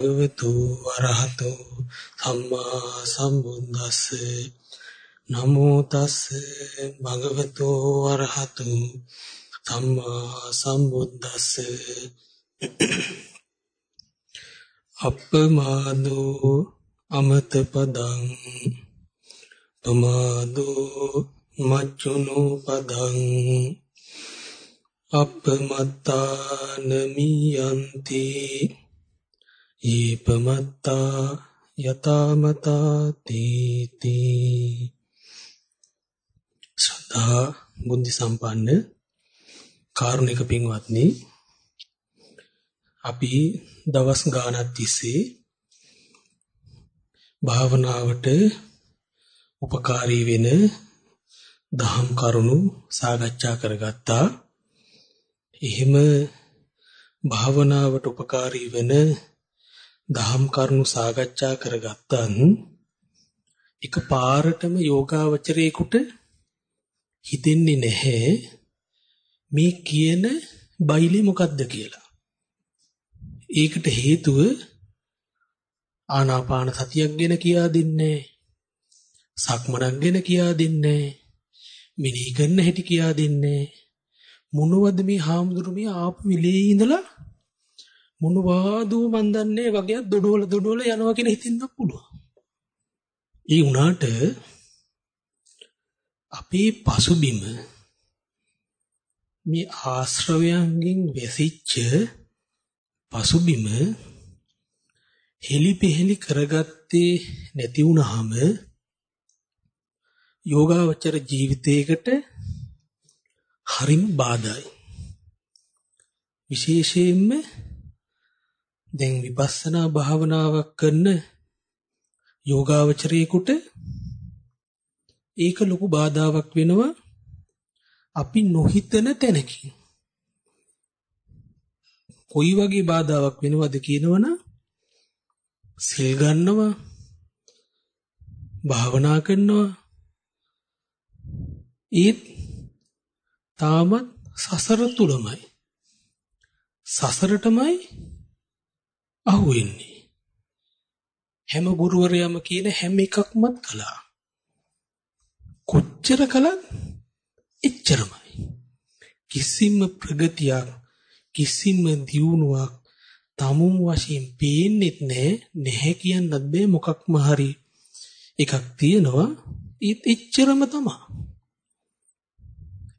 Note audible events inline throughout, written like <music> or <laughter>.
භගවතු වරහතෝ සම්මා සම්බුද්දස්ස. නමෝ තස්ස භගවතු වරහතු සම්මා සම්බුද්දස්ස. අප්පමාදෝ අමත පදං පමාදෝ මච්චුනෝ පදං අප්පමත්තාන මියන්ති ඊපමත්තා යතාමතා තීති ශ්‍රද්ධා බුද්ධ සම්පන්න කාරුණික පින්වත්නි අපි දවස් ගානක් තිස්සේ භාවනාවට උපකාරී වෙන දහම් කරුණු සාකච්ඡා කරගත්තා. එහෙම භාවනාවට උපකාරී වෙන දහම් කරුණු සාකච්ඡා කරගත්තන් එක පාරටම යෝගාවචරයේකට හිතෙන්නේ නැහැ මේ කියන බයිලේ මොකද්ද කියලා. ඒකට හේතුව ආනාපාන සතියක් ගැන කියා දෙන්නේ සක්මනක් ගැන කියා දෙන්නේ මිනී කරන හැටි කියා දෙන්නේ මොනවද මේ හාමුදුරු මේ ආපු විලේ ඉඳලා මොනවාදෝ මන් දන්නේ වගේ දොඩවල දොඩවල යනවා කියලා හිතෙන්නත් පුළුවන්. ඒ වුණාට අපේ පසුබිම මේ ආශ්‍රවයන්ගෙන් වැසිච්ච පසුබිම හෙලිපෙහෙලි කරගත්තේ නැති වුනහම යෝගාවචර ජීවිතයකට හරිම බාධායි. විශේෂයෙන්ම දැන් විපස්සනා භාවනාවක් කරන යෝගාවචරයෙකුට ඒක ලොකු බාධාවක් වෙනවා. අපි නොහිතන තැනකින්. කොයි වගේ බාධාවක් වෙනවද කියනවනම් සිල් ගන්නවා භාවනා කරනවා. ඒත් තාමත් සසර තුලමයි සසරටමයි අහු වෙන්නේ හැම ගුරුවරයාම කියන හැම එකක්මත් කළා. කොච්චර කළත් එච්චරමයි. කිසිම ප්‍රගතියක් කිසිම දියුණුවක් තමුන් වශයෙන් පේන්නෙත් නැහැ නැහැ කියන්නත් බෑ මොකක්ම හරි එකක් තියෙනවා. ඒත් එච්චරම තමයි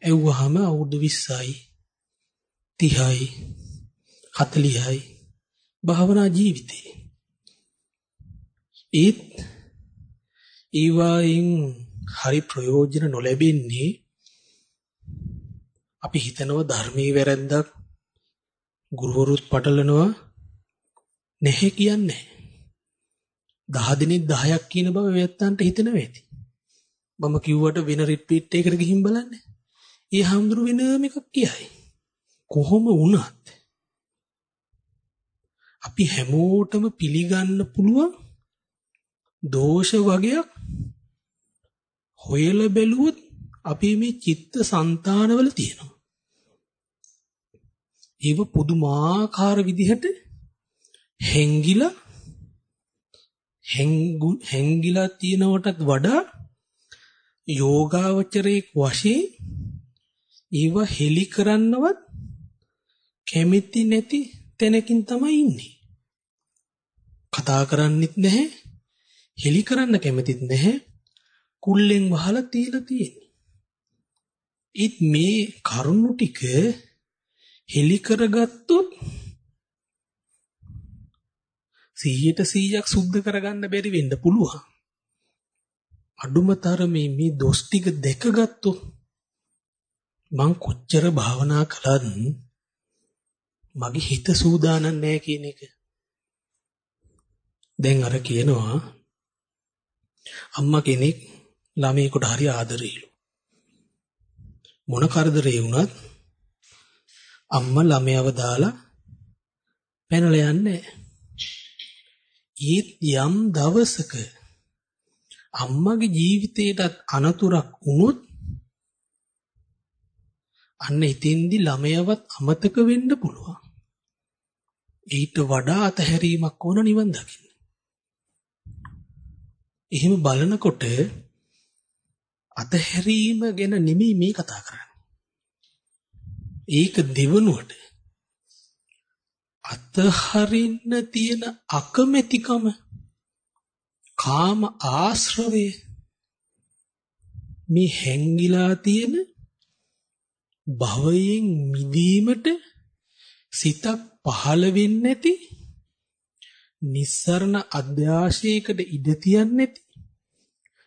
එව්වහම අවුරුදු 20යි 30යි 40යි භාවනා ජීවිතේ ඒත් ඊවායින් හරි ප්‍රයෝජන නොලැබෙන්නේ අපි හිතනවා ධර්මයේ වැරැද්දක් ගුරුවරුත් පටලනවා නැහැ කියන්නේ. 10 දිනෙක 10ක් කියන බව වෙත්තන්ට හිතෙන වෙති. මම කිව්වට වෙන රිට්‍රීට් එකකට ගිහින් බලන්න. ඒ හැමදෙරු වෙනම එකක් කියයි. කොහොම වුණත් අපි හැමෝටම පිළිගන්න පුළුවන් දෝෂ වගේක් හොයලා බැලුවොත් අපි මේ චිත්ත સંතානවල තියෙනවා. ඒව පුදුමාකාර විදිහට හැංගිලා හැංගිලා තියෙනවටත් වඩා යෝගාවචරයේ වශයෙන් ඒව හෙලි කරන්නවත් කැමති නැති තැනකින් තමයි ඉන්නේ. කතා කරන්නෙත් නැහැ. හෙලි කරන්න කැමතිත් නැහැ. කුල්ලෙන් වහලා තියලා තියෙන්නේ. ඒත් මේ කරුණු ටික හෙලි කරගත්තොත් 100ට 100ක් සුද්ධ කරගන්න බැරි වෙන්න පුළුවන්. අඩුම තරමේ මේ දොස් ටික දැකගත්තොත් මං කොච්චර භාවනා කළත් මගේ හිත සූදානම් නැහැ කියන එක. දැන් අර කියනවා අම්මා කෙනෙක් ළමයෙකුට හරි ආදරෙයිලු. මොන කරදරේ වුණත් අම්මා ළමයව දාලා පැනලා යන්නේ ඒත් යම් දවසක අම්මගේ ජීවිතේටත් අනතුරක් වුණොත් අන්න එතෙන්දි ළමයවත් අමතක වෙන්න පුළුවන්. ඊට වඩා අතහැරීමක් ඕන නිවන් දකින්න. එහෙම බලනකොට අතහැරීම ගැන නෙමෙයි මේ කතා කරන්නේ. ඒක දෙවනුවට අතහරින්න තියෙන අකමැතිකම කාම ආශ්‍රවය මේ හැංගිලා තියෙන භවයෙන් මිදීමට සිතක් පහළ වෙන්නේ නැති නිස්සරණ අධ්‍යාශයකට ඉඩ තියන්නේ නැති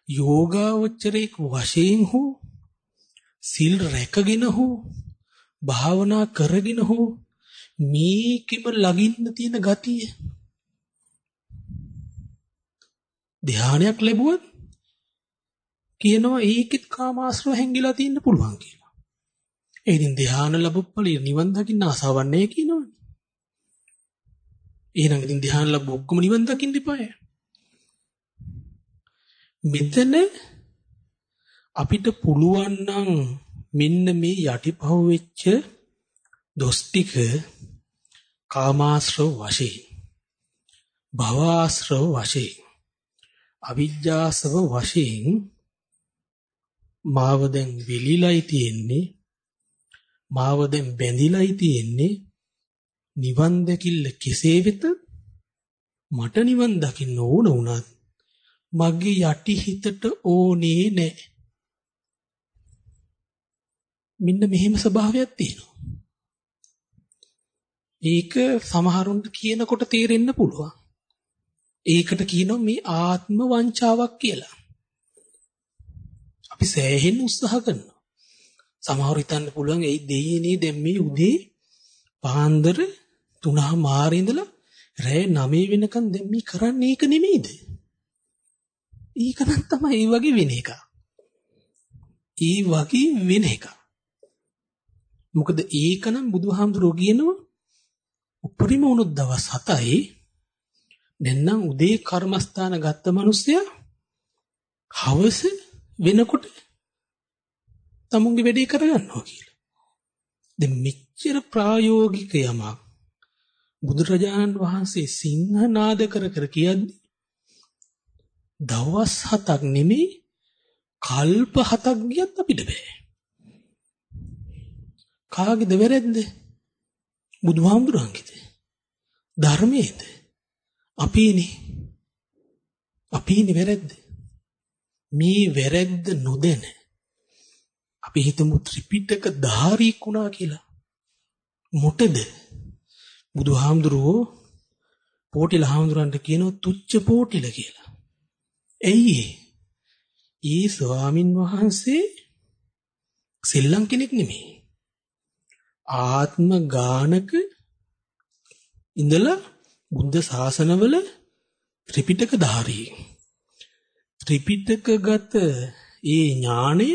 යෝගාවචරයක වශයෙන් හෝ සිල් රැකගෙන හෝ භාවනා කරගෙන හෝ මේකෙම ළඟින්න තියෙන ගතිය ධානයක් ලැබුවොත් කියනවා ඒකෙත් කාමාශ්‍රව හැංගිලා තියෙන්න පුළුවන් කියලා. ඒ ඉතින් ධාන ලැබුප්පලි නිවන් දකින්න ආසාවක් නැහැ කියනවනේ. එහෙනම් ඉතින් ධාන ලැබු ඔක්කොම නිවන් දකින්න ඉපාය. මෙතන අපිට පුළුවන් නම් මෙන්න මේ යටිපහුව වෙච්ච දොස් ටික කාමාශ්‍රව වශයෙන් භවආශ්‍රව වශයෙන් අවිජ්ජාසව වශයෙන් මාව දැන් වෙලිලයි තියෙන්නේ මාව දැන් බැඳිලයි තියෙන්නේ නිවන් දැකිල්ල කෙසේ වෙත මට නිවන් දකින්න ඕන වුණත් මගේ යටි හිතට ඕනේ නැහැ මෙන්න මෙහෙම ස්වභාවයක් තියෙනවා. ඒක සමහරුන්ට කියනකොට තේරෙන්න පුළුවන්. ඒකට කියනවා මේ ආත්ම වංචාවක් කියලා. අපි සෑහෙන්න උත්සාහ කරනවා. සමහර හිතන්න පුළුවන් ඒ දෙයියනේ දැන් මේ උදේ පාන්දර 3 මාරේ ඉඳලා රෑ 9 වෙනකන් දැන් මේ කරන්නේ ඒක නෙමෙයිද? ඒක නම් තමයි ඒ වගේ වෙන එක. ඒ වගේ වෙන එක. මොකද ඒක නම් බුදුහාමුදුරෝ කියනවා උපරිම වුණොත් දවස් 7යි දැන් උදේ කර්මස්ථාන ගත්ත මිනිස්සයා හවස වෙනකොට තමුන්ගේ වැඩේ කරගන්නවා කියලා. දැන් මෙච්චර ප්‍රායෝගික යමක් බුදුරජාණන් වහන්සේ සිංහනාද කර කර කියද්දි දවස් හතක් නෙමෙයි කල්ප හතක් ගියත් අපිට බෑ. කාගේද වැරද්ද? බුදුහාමුදුරන්ගේද? ධර්මයේද? අපේනේ. අපේනේ වැරද්ද. මේ වැරද්ද නොදැන අපි හිතමු ත්‍රිපිටක ධාරීක් වුණා කියලා. මොටද බුදුහාමුදුරුවෝ පෝටිල හාමුදුරන්ට කියනවා තුච්ච පෝටිල කියලා. ඇයි ඒ ස්වාමින් වහන්සේ සෙල්ලම් කෙනෙක් නෙමෙයි. ආත්ම ගානක ඉඳලා බුද්ධ ශාසනවල ත්‍රිපිටක ධාරී. ත්‍රිපිටකගත ඒ ඥාණය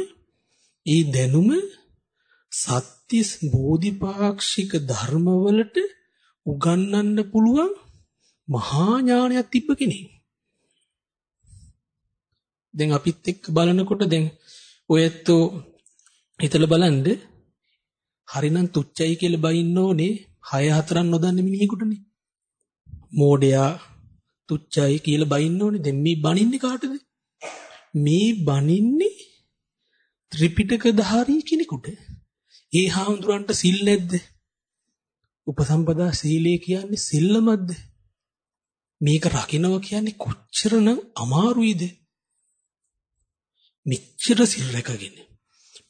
ඒ දැනුම සත්‍තිස් බෝධිපාක්ෂික ධර්මවලට උගන්වන්න පුළුවන් මහා ඥානයක් තිබ්බ කෙනෙක්. දැන් අපිත් එක්ක බලනකොට දැන් ඔයත්ෝ හිතලා බලන්න හරිනම් තුච්චයි කියලා බයින්න ඕනේ 6 4ක් නොදන්න මිනිහෙකුටනේ. මෝඩයා තුච්චයි කියලා බයින්න ඕනේ. දැන් මේ බනින්නේ කාටද? මේ බනින්නේ ත්‍රිපිටක ධාරී කෙනෙකුට. ඒ හාමුදුරන්ට සිල් නැද්ද? උපසම්පදා සීලය කියන්නේ සිල්ලමත්ද? මේක රකින්නවා කියන්නේ කොච්චරනම් අමාරුයිද? මෙච්චර සිල් රැකගෙන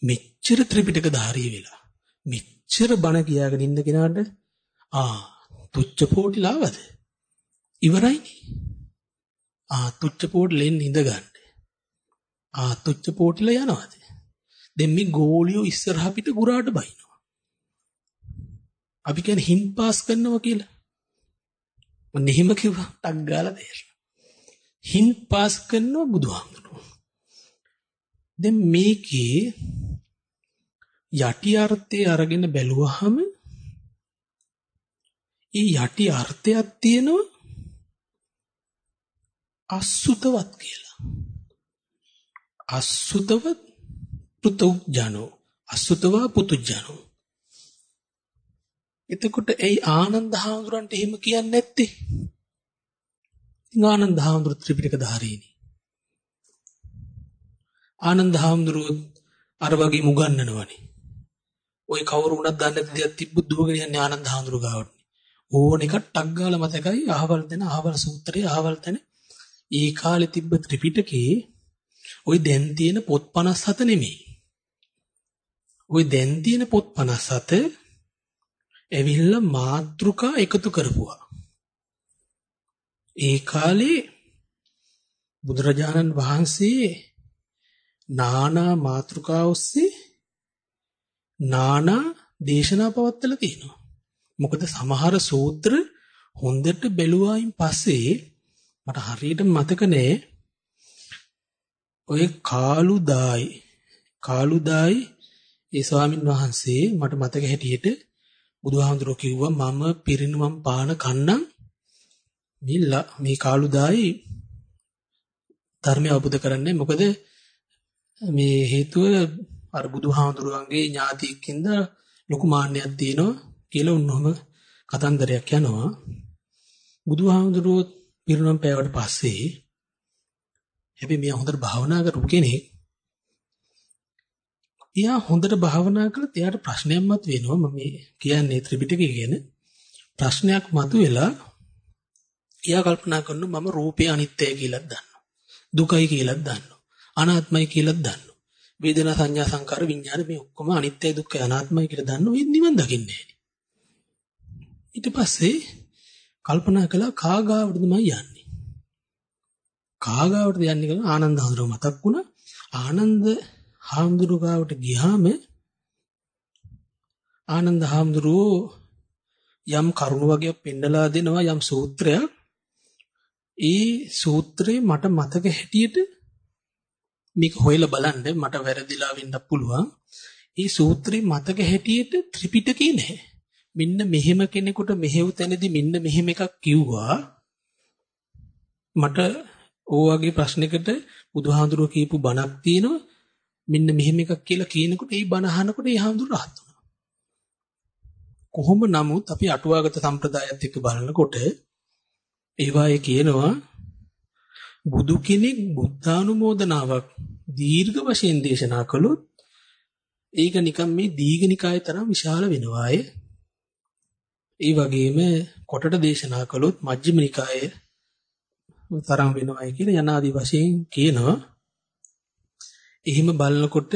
මෙච්චර ත්‍රිපිටක ධාරී වෙලා මෙච්චර බණ කියාගෙන ඉන්න කෙනාට ආ තුච්ච පොට්ලාවද? ඉවරයිනේ ආ තුච්ච පොට්ලෙන් ඉඳ ගන්න ආ තුච්ච පොට්ල යනවාද? දැන් මේ ගෝලියෝ ඉස්සරහ පිට ගුරාට බයිනවා. අපි කියන්නේ හින් පාස් කරනවා කියලා. මම එහෙම කිව්වා ටක් ගාලා තේරෙනවා. හින් පාස් කරනවා බුදුහාමුදුරුවෝ. දැන් මේකේ යටි අර්ථය අරගෙන බැලුවහම ඒ යටි අර්ථයක් තියෙනවා අසුතවත් කියලා. අසුතවත් පුතුජනෝ අසුතවා පුතුජනෝ. එතකොට ඒ ආනන්ද හාමුදුරන්ට එහෙම කියන්නේ නැත්තේ. ආනන්ද හාමුදුරු ත්‍රිපිටක ධාරීනි. ආනන්ද හාමුදුරුවෝ අර වගේ මුගන්නනවනේ. ওই කවුරු වුණත් දන්නේ නැති දෙයක් තිබ්බොත් දුවගෙන යන්නේ ආනන්ද හාමුදුරු ගාවට. ඕන එක ටක් ගාලා මතකයි අහවල් දෙන අහවල් සූත්‍රයේ අහවල් තැන ඒ කාලේ තිබ්බ ත්‍රිපිටකේ ওই දැන් තියෙන පොත් 57 නෙමෙයි. ওই දැන් තියෙන පොත් 57 ඇවිල්ලා මාත්‍රිකා එකතු කරපුවා. ඒ කාලේ බුදුරජාණන් වහන්සේ නානා මාත්‍රිකා ඔස්සේ නානා දේශනා පවත්වලා තියෙනවා. මොකද සමහර සූත්‍ර හොඳට බැලුවායින් පස්සේ මට හරියට මතක නෑ ඔය කාලුදායි කාලුදායි ඒ ස්වාමින් වහන්සේ මට මතක හැටියට බුදුහාමුදුරුවෝ කිව්වා මම පිරිනුවම් පාන කන්නම් මිල්ලා. මේ කාලුදායි ධර්මය අවබෝධ කරන්නේ. මොකද මේ හේතුව අර බුදුහාමුදුරුවන්ගේ ඥාතියෙක්ින්ද ලොකු මාන්නයක් තියෙනවා කියලා උන්නොම කතන්දරයක් යනවා. බුදුහාමුදුරුවෝ පිරුණම් පෑවට පස්සේ හැබැයි මෙයා හොඳට භාවනා කරපු කෙනෙක්. එයා හොඳට භාවනා කළත් එයාට ප්‍රශ්නයක් මත වෙනවා මම කියන්නේ ත්‍රිපිටකය ගැන. ප්‍රශ්නයක් මතුවෙලා එයා කල්පනා කරනවා මම රූපේ අනිත්‍යයි කියලා දන්නවා. දුකයි කියලා දන්නවා. අනාත්මයි කියලා දන්නවා. වේදනා සංඥා සංකාර විඥාන මේ ඔක්කොම අනිත්‍යයි දුක්ඛයි අනාත්මයි කියලා දන්නවා. ඒ නිවන් දකින්නේ ඊට පස්සේ කල්පනා කළා කාගාවටද මම යන්නේ? කාගාවටද යන්නේ කියලා ආනන්ද හඳුරව මතක් වුණා. ආනන්ද හාමුදුරුවෝ ගියාම ආනන්ද හාමුදුරුවෝ යම් කරුණ වගේ පෙන්නලා දෙනවා යම් සූත්‍රයක්. ඒ සූත්‍රේ මට මතක හැටියට මේක හොයලා බලන්න මට වැරදිලා වෙන්න පුළුවන්. ඒ සූත්‍රේ මතක හැටියට ත්‍රිපිටකේ නැහැ. මෙන්න මෙහෙම කෙනෙකුට මෙහෙව් තැනදී මෙන්න මෙහෙම එකක් කිව්වා මට ඕවාගේ ප්‍රශ්නයකට බුදුහාඳුරුව කියපු බණක් තියෙනවා මෙන්න මෙහෙම එකක් කියලා කියනකොට ඒ බණ අහනකොට ඒ හාමුදුරුව රහත් වෙනවා කොහොම නමුත් අපි අටුවාගත සම්ප්‍රදායත් එක්ක බලනකොට ඒවායේ කියනවා බුදු කෙනෙක් බුද්ධානුමෝදනාවක් දීර්ඝ වශයෙන් දේශනා කළොත් ඒක නිකම් මේ දීඝනිකාය තරම් විශාල වෙනවායේ ඒ වගේම කොටට දේශනා කළොත් මජ්ක්‍ධිම නිකායේ තරම් වෙනවයි කියලා යනාදි වශයෙන් කියනවා. එහෙම බලනකොට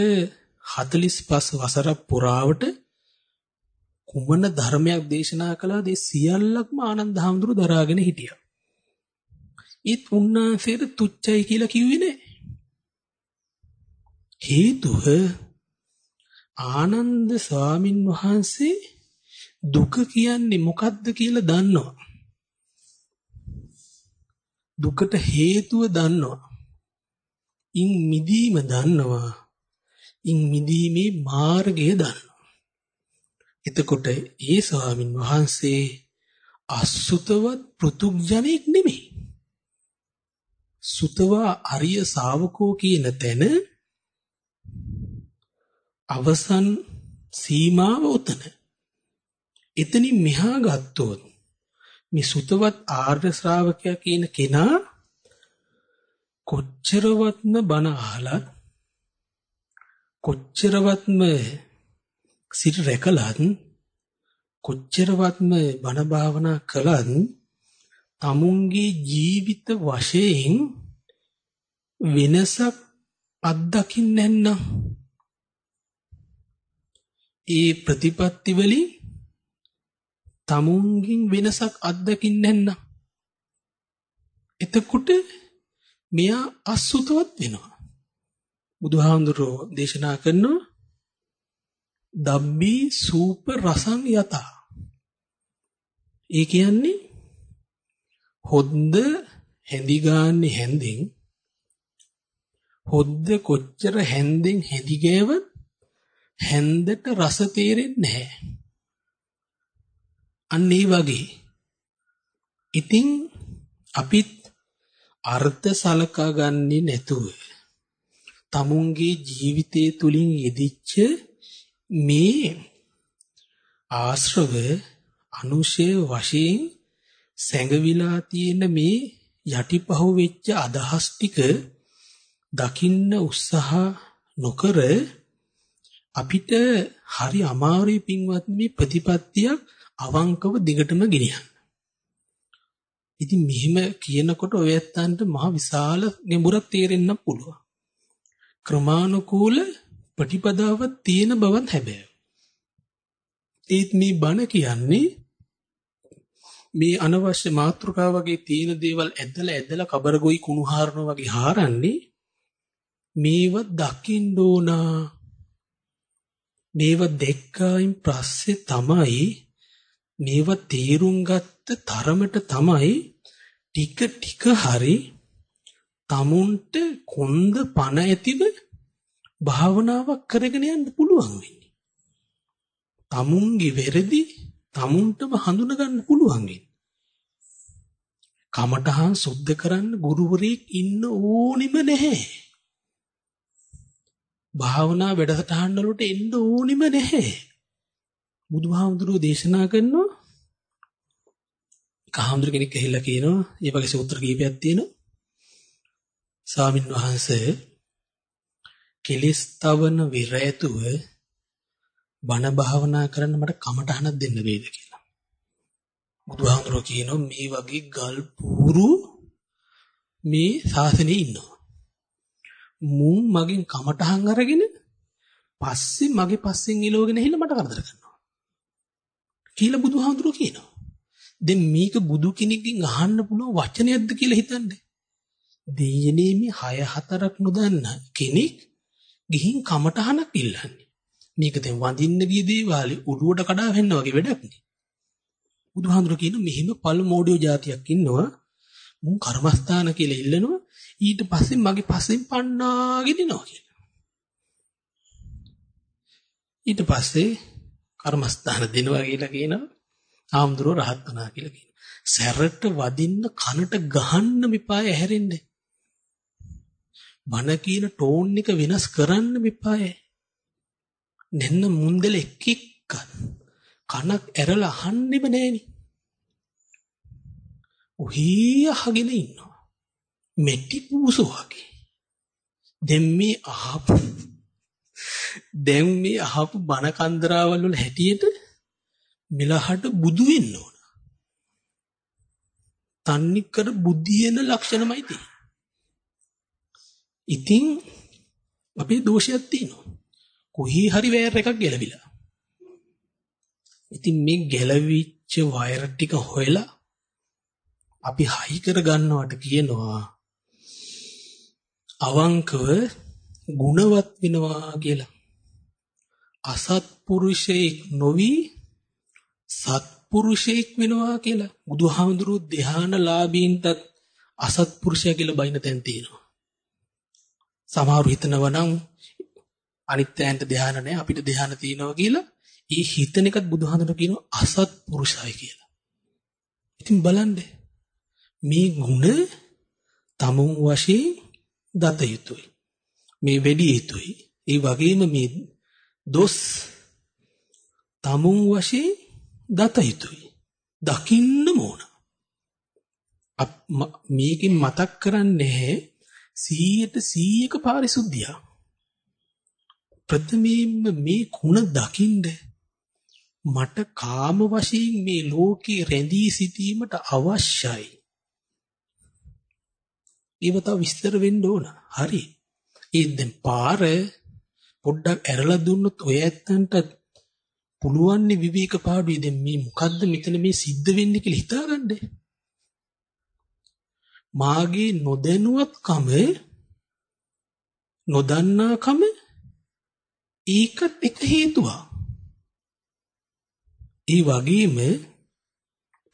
45 වසරක් පුරාවට කුමන ධර්මයක් දේශනා කළාද ඒ සියල්ලක්ම ආනන්ද හැඳුරු දරාගෙන හිටියා. ඒත් උන්වහන්සේට තුච්චයි කියලා කිව්වේ නෑ. හේතුව ආනන්ද ස්වාමින් වහන්සේ දුක කියන්නේ මොකද්ද කියලා දන්නවා. දුකට හේතුව දන්නවා. ඉන් මිදීම දන්නවා. ඉන් මිදීමේ මාර්ගය දන්නවා. එතකොට ඒ ස්වාමින් වහන්සේ අසුතවත් පෘතුග්ජනෙක් නෙමෙයි. සුතවා අරිය ශාවකෝ කියන තැන අවසන් සීමාව උතන. එතනින් මෙහා ගත්තොත් මේ සුතවත් ආර්ය ශ්‍රාවකයා කියන කෙනා කොච්චරවත්ම බණ අහලත් කොච්චරවත්ම සිත රැකලත් කොච්චරවත්ම බණ භාවනා කළත් තමුන්ගේ ජීවිත වශයෙන් වෙනසක් අත්දකින්න නැන්නම්. ඒ ප්‍රතිපත්ති වලින් තමුන්ගෙන් වෙනසක් අත්දකින්න නැන්නම්. එතකොට මෙයා අසුතවත් වෙනවා. බුදුහාමුදුරෝ දේශනා කරනවා දබ්බී සූප රසං යතා. ඒ කියන්නේ හොද්ද හැඳි ගාන්නේ හැඳින් හොද්ද කොච්චර හැඳින් හැඳි ගෑවත් හැන්දට රස තේරෙන්නේ නැහැ. අන්න ඒ වගේ. ඉතින් අපිත් අර්ථ සලකා ගන්නේ නැතුව tamunගේ ජීවිතයේ තුලින් යෙදිච්ච මේ ආශ්‍රව අනුශය වශයෙන් සැඟවිලා තියෙන මේ යටිපහුව වෙච්ච අදහස් ටික දකින්න උත්සාහ නොකර අපිට හරි අමාරුයි පින්වත් මේ ප්‍රතිපත්තියක් අවංකව දිගටම ගෙනියන්න. ඉතින් මෙහිම කියනකොට ඔය ඇත්තන්ට මහ විශාල ගැඹුරක් තේරෙන්න පුළුවන්. ක්‍රමානුකූල ප්‍රතිපදාවක් තියෙන බවත් හැබැයි. ඒත් මේ බණ කියන්නේ මේ අනවශ්‍ය මාත්‍රකාව වගේ තියෙන දේවල් ඇදලා ඇදලා කබරගොයි කුණු හාරනවා වගේ හාරන්නේ මේව දකින්න ඕන මේව දෙක්කයින් පස්සේ තමයි මේව තීරුම් ගත්ත තරමට තමයි ටික ටික හරි tamunට කොන්ද පණ ඇතිව භාවනාවක් කරගෙන යන්න පුළුවන් වෙන්නේ. tamunගේ වැරදි tamunටම හඳුන ගන්න පුළුවන් වෙන්නේ. කමඨහන් සුද්ධ කරන්න ගුරුවරයෙක් ඉන්න ඕනෙම නැහැ. භාවනා වැඩසටහන් වලට එන්න ඕනෙම නැහැ. බුදුහාමුදුරුවෝ දේශනා කරනවා කහාමුදුර කෙනෙක් ඇහිලා කියනවා මේ වගේ සූත්‍ර කීපයක් තියෙනවා. ස්වාමින් වහන්සේ කෙලිස් තවන විරයතුව බණ භාවනා කරන්න මට කමටහනක් දෙන්න වේද කියලා. බුදුහාමුදුරුවෝ කියනවා මේ වගේ ගල් පූරු මේ ශාසනයේ ඉන්නවා. මුන් මගෙන් කමටහන් අරගෙන පස්සේ මගේ පස්සෙන් ඉලවගෙන ඇහිලා මට කරදර කරනවා. කියලා බුදුහාමුදුරුවෝ කියනවා. දැන් මේක බුදු කෙනෙක්ගෙන් අහන්න පුළුවන් වචනයක්ද කියලා හිතන්නේ. දෙයනේ මේ 6 4ක් නොදන්න කෙනෙක් ගිහින් කමටහනක් ඉල්ලන්නේ. මේක දැන් වඳින්න ගිය දේවාලි උඩුවට කඩා වෙන්න වගේ වැඩක් නේ. බුදුහාමුදුරුවෝ කියන මෙහිම පළු මෝඩියෝ જાතියක් ඉන්නවා. මුන් කර්මස්ථාන කියලා ඉල්ලනවා. ඊට පස්සේ මගේ පස්සෙන් පන්නාගෙන එනවා කියලා. ඊට පස්සේ කර්මස්ථාන දෙනවා කියලා කියනවා. ආම්දුරෝ රහත් වුණා කියලා කියනවා. සැරට වදින්න කනට ගහන්න මිපාය ඇහැරෙන්නේ. බන කියන ටෝන් එක වෙනස් කරන්න මිපාය. නෙන්න මුන්දල එක්ක කනක් ඇරලා අහන්නෙම නෑනේ. උහී අහගෙන ඉන්නවා. මෙටි පූසු වගේ. දැන් මේ අහපු දැන් මේ අහපු බණ කන්දරාවල් වල හැටියට මෙලහට බුදු වෙන්න ඕන. තන්නිකර බුද්ධියන ලක්ෂණමයි තියෙන්නේ. ඉතින් අපේ දෝෂයක් තියෙනවා. කොහි හරි වයර් එකක් ගැලවිලා. ඉතින් මේ ගැලවිච්ච වයර් ටික හොයලා අපි හයි කර ගන්නවට කියනවා අවංකව ගුණවත් වෙනවා කියලා. අසත්පුරුෂයෙක් නොවි සත්පුරුෂයෙක් වෙනවා කියලා. බුදුහාමුදුරුවෝ ධානලාභීන්ටත් අසත්පුරුෂයා කියලා බයින තැන් තියෙනවා. සමහරු හිතනවා නම් අනිත්‍යයන්ට ධාන නැහැ අපිට ධාන තියෙනවා කියලා. ඒ හිතන එකත් බුදුහාමුදුරුවෝ කියනවා අසත්පුරුෂයි කියලා. ඉතින් බලන්න මේ ಗುಣ තමුන් වශයෙන් දත යුතුයි. මේ වැඩි යුතුයි. ඒ වගේම මේ දොස් තමුන් වශයෙන් දත යුතුයි. දකින්න ඕන. මේකෙන් මතක් කරන්නේ 100ට 100ක පාරිශුද්ධිය. ප්‍රථමයෙන්ම මේ ಗುಣ දකින්න මට කාම වශයෙන් මේ ලෝකේ රැඳී සිටීමට අවශ්‍යයි. ඒව තව විස්තර වෙන්න ඕන. හරි. ඒ දැන් පාර පොඩ්ඩක් ඇරලා දුන්නොත් ඔය ඇත්තන්ට පුළුවන් විවේක පාඩුවේ දැන් මේ මොකද්ද මෙතන මේ සිද්ධ වෙන්නේ කියලා හිතාගන්න. මාගේ නොදැනුවත්කම නොදන්නාකම ඒකත් එක හේතුවක්. ඒ වගේම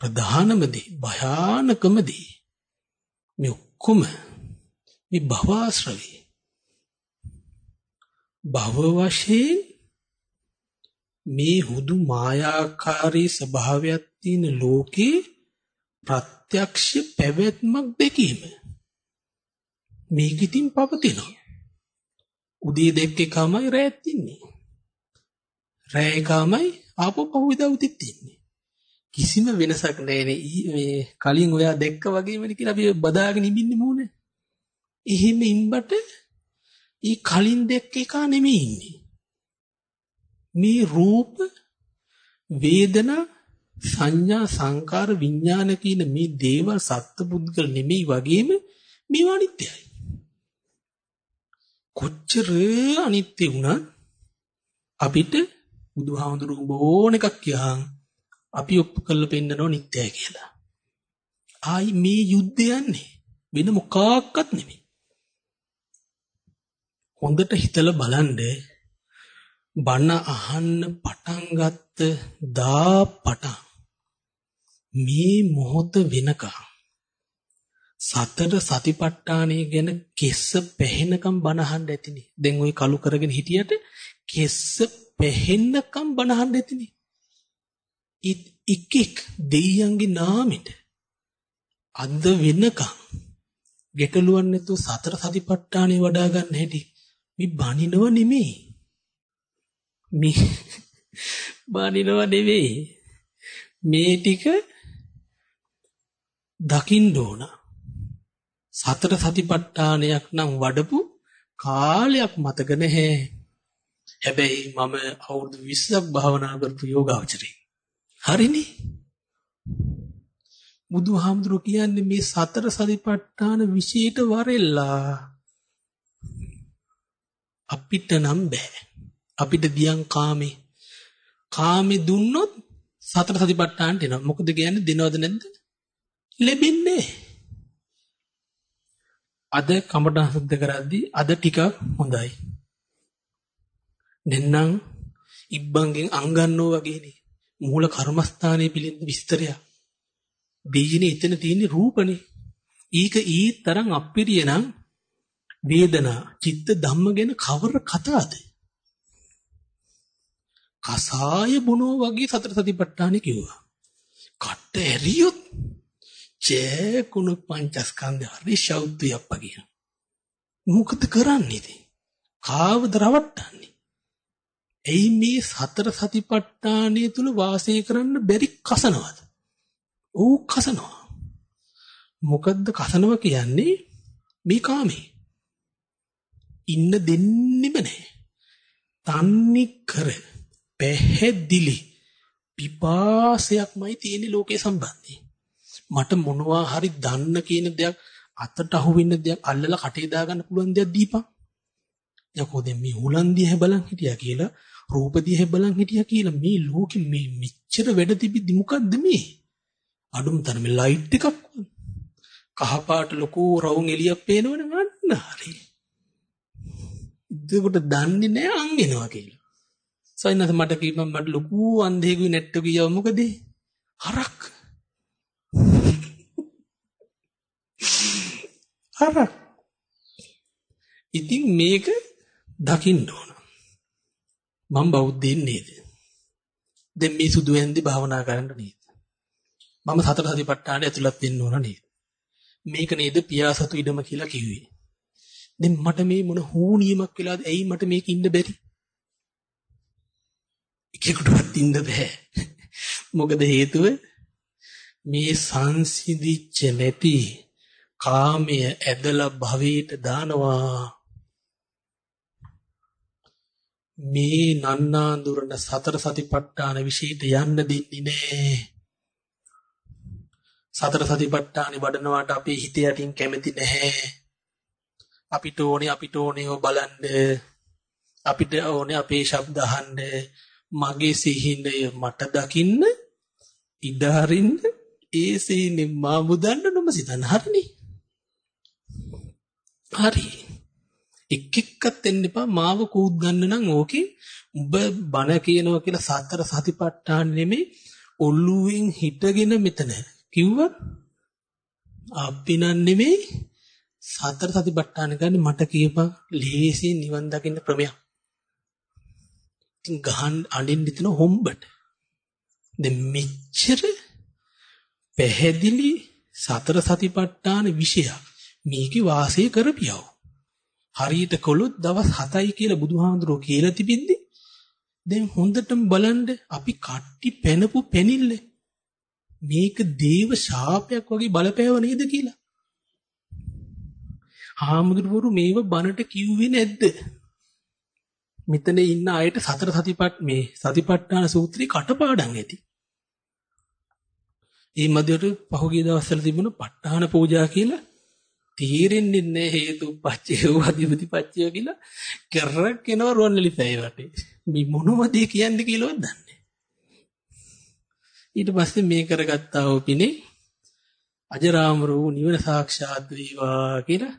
ප්‍රධානම දේ භයානකම දේ මේ ඔක්කොම මේ භවආශ්‍රවේ භව වශයෙන් මේ හුදු මායාකාරී ස්වභාවයක් තියෙන ලෝකේ ප්‍රත්‍යක්ෂ පැවැත්මක් දෙකීම. මේක ඉතින් පවතිනවා. උදේ දෙක්කේ කමයි රැත් ඉන්නේ රැය කමයි ආපහු පහුවිදා උතිත් ඉන්නේ. කිසිම වෙනසක් නැහැ මේ කලින් ඔයා දැක්ක වගේමනේ කියලා අපි බදාගෙන ඉන්නේ මොනේ. එහෙම ඉම්බට ඊ කලින් දැක්ක එක නෙමෙයි ඉන්නේ. මේ රූප වේදනා සංඥා සංකාර විඥාන කියන මේ දේවල් සත්පුද්ගල නෙමෙයි වගේම මේවා අනිත්‍යයි. කොච්චර අනිත්‍ය වුණත් අපිට බුදුහාමුදුරු ඕන එකක් කියහන් අපි ඔප්පු කරලා පෙන්නනෝ නිත්‍යයි කියලා. ආයි මේ යුද්ධය යන්නේ වෙන මොකක්වත් නෙමෙයි. හොඳට හිතලා බලන්න බණ අහන්න පටන් ගත්ත දා පටන් මේ මොහොත වෙනකම් සතර සතිපට්ඨානය ගැන කෙස්ස පැහෙනකම් බනහන්න ඇතිනේ. දැන් ওই කලු කරගෙන හිටියට කෙස්ස පැහෙන්නකම් බනහන්න ඇතිනේ. ඉක් එක් දෙයියන්ගේ නාමෙට අද වෙනකම් ගැටලුවක් නැතුව සතර සතිපට්ඨානෙ වඩා ගන්න හැටි මේ බනිනව නෙමෙයි. මේ බනිනව නෙමෙයි. මේ ටික දකින්න ඕන. සතර සතිපට්ඨානයක් නම් වඩපු කාලයක් මතක නැහැ. හැබැයි මම අවුරුදු 20ක් භාවනා කරපු යෝගාවචරේ. හරිනේ. බුදුහාමුදුරු කියන්නේ මේ සතර සතිපට්ඨාන විශේෂයට වරෙල්ලා අපිට නම් බෑ. අපිට දියන් කාමේ කාමේ දුන්නොත් සතර සතිපට්ඨානට එනවා. මොකද කියන්නේ දෙනවද නැද්ද? ලැබෙන්නේ. අද කමඩන් සුද්ධ කරද්දී අද ටිකක් හොඳයි. දෙන්නම් ඉබ්බන්ගෙන් අංගන්නෝ වගේනේ. මූල කර්මස්ථානයේ පිළිඳ විස්තරය. බීජනේ එතන තියෙන රූපනේ. ඊක ඊ තරම් අප්පිරිය නම් වේදනා චිත්ත ධම්ම ගැන කවර කතාවද? කසාය බොනෝ වගේ සතර සතිපට්ඨානෙ කිව්වා. කට ඇරියොත් චේකුණු පංචස්කන්ධය හරි ශෞද්ධියක් වගේ. මොකද කරන්නේ ඉතින්? කාවද රවට්ටන්නේ? එයි මේ සතර සතිපට්ඨානය තුල වාසය කරන්න බැරි කසනවද? ඌ කසනවා. මොකද්ද කසනවා කියන්නේ? මේ කාමේ. ඉන්න දෙන්නෙම නැහැ. තන්නේ කර පැහැදිලි පිපාසයක්මයි තියෙන ලෝකේ සම්බන්ධයෙන්. මට මොනවා හරි දන්න කියන දෙයක් අතට අහු වෙන්න දෙයක් අල්ලලා කටේ දාගන්න පුළුවන් දෙයක් දීපන්. යකෝ දැන් මේ හුලන්දිය හැබලන් හිටියා කියලා රූපදිය හැබලන් හිටියා කියලා මේ ලෝකෙ මේ මෙච්චර වැඩ තිබිද්දි මොකද්ද මේ? අඩුම තරමේ ලයිට් එකක් කහපාට ලොකු රවුම් එළියක් පේනවනේ අන්න හරි. ඉතකොට දන්නේ නැහැ අං එනවා කියලා. සයින්නත් මට කිව්වම මට ලොකු අන්ධයෙකුයි නැට්ටු කියව මොකද? හරක්. හරක්. ඉතින් මේක දකින්න ඕන. මම බෞද්ධයෙක් නේද? දැන් මේ සුදු වෙන්දි භාවනා කරන්න නේද? මම සතර සතිපට්ඨානය ඇතුළත් වෙන්න ඕන නේද? මේක නේද පියාසතු ඉඩම කියලා කිව්වේ. දැන් මට මේ මොන හෝනියමක් වෙලාද? ඇයි මට මේක ඉන්න බැරි? එකෙකුටවත් ඉන්න බෑ. මොකද හේතුව මේ සංසිඳිච්ච නැති කාමය ඇදලා භවයට දානවා. මේ නන්නාඳුරන සතර සතිපට්ඨාන විශේෂයට යන්න දෙන්නේ නෑ. සතර සතිපට්ඨානෙ වඩනවාට අපේ හිත යටින් කැමති නැහැ. අපිට ඕනේ අපිට ඕනේ බලන්න. අපිට ඕනේ අපේ ශබ්ද අහන්න. මගේ සිහිනය මට දකින්න ඉඩ හරින්න ඒ සිහිනේ මා මුදන්න නොම සිතන්න හරිනේ. හරි. එක් එක්කත් එන්න එපා මාව කූත් ගන්න නම් ඕකේ උඹ බන කියනවා කියලා සතර සතිපට්ඨාන නෙමේ ඔල්ලුවෙන් හිටගෙන මෙතන කිව්වත් අපි නන් නෙමේ සතර සතිපට්ඨාන ගන්න මට කියපන් ලේසියෙන් නිවන් දකින්න ක්‍රමයක්. ඉතින් ගහන් අඬින්න හිතන හොම්බට. දැන් මෙච්චර පැහැදිලි සතර සතිපට්ඨාන විෂයක් මේකේ වාසය කරපියව. හරියට කොළොත් දවස් 7යි කියලා බුදුහාඳුරෝ කියලා තිබින්දි දැන් හොඳටම බලන්න අපි කට්ටි පැනපු පැනිල්ල මේක දේව ශාපයක් වගේ බලපෑව නේද කියලා. හාමුදුරුවරු මේව බනට කිව්වේ නැද්ද? මෙතන ඉන්න අයට සතර සතිපත් මේ සතිපට්ඨාන සූත්‍රي කටපාඩම් ඇති. ඒ මැදට පහුගිය දවස්වල තිබුණ ප ဋ ාහන පූජා කියලා තීරෙන්නේ නැහැ හේතු පච්චය අධිපති පච්චය කියලා කරක් එනවා රුවන්වැලි පැය වටේ. මේ මොනවද කියන්නේ කියලාවත් දන්නේ ඊට පස්සේ මේ කරගත්තා වූ පිනේ අජරාමර වූ නිවන සාක්ෂාත් වේවා කියලා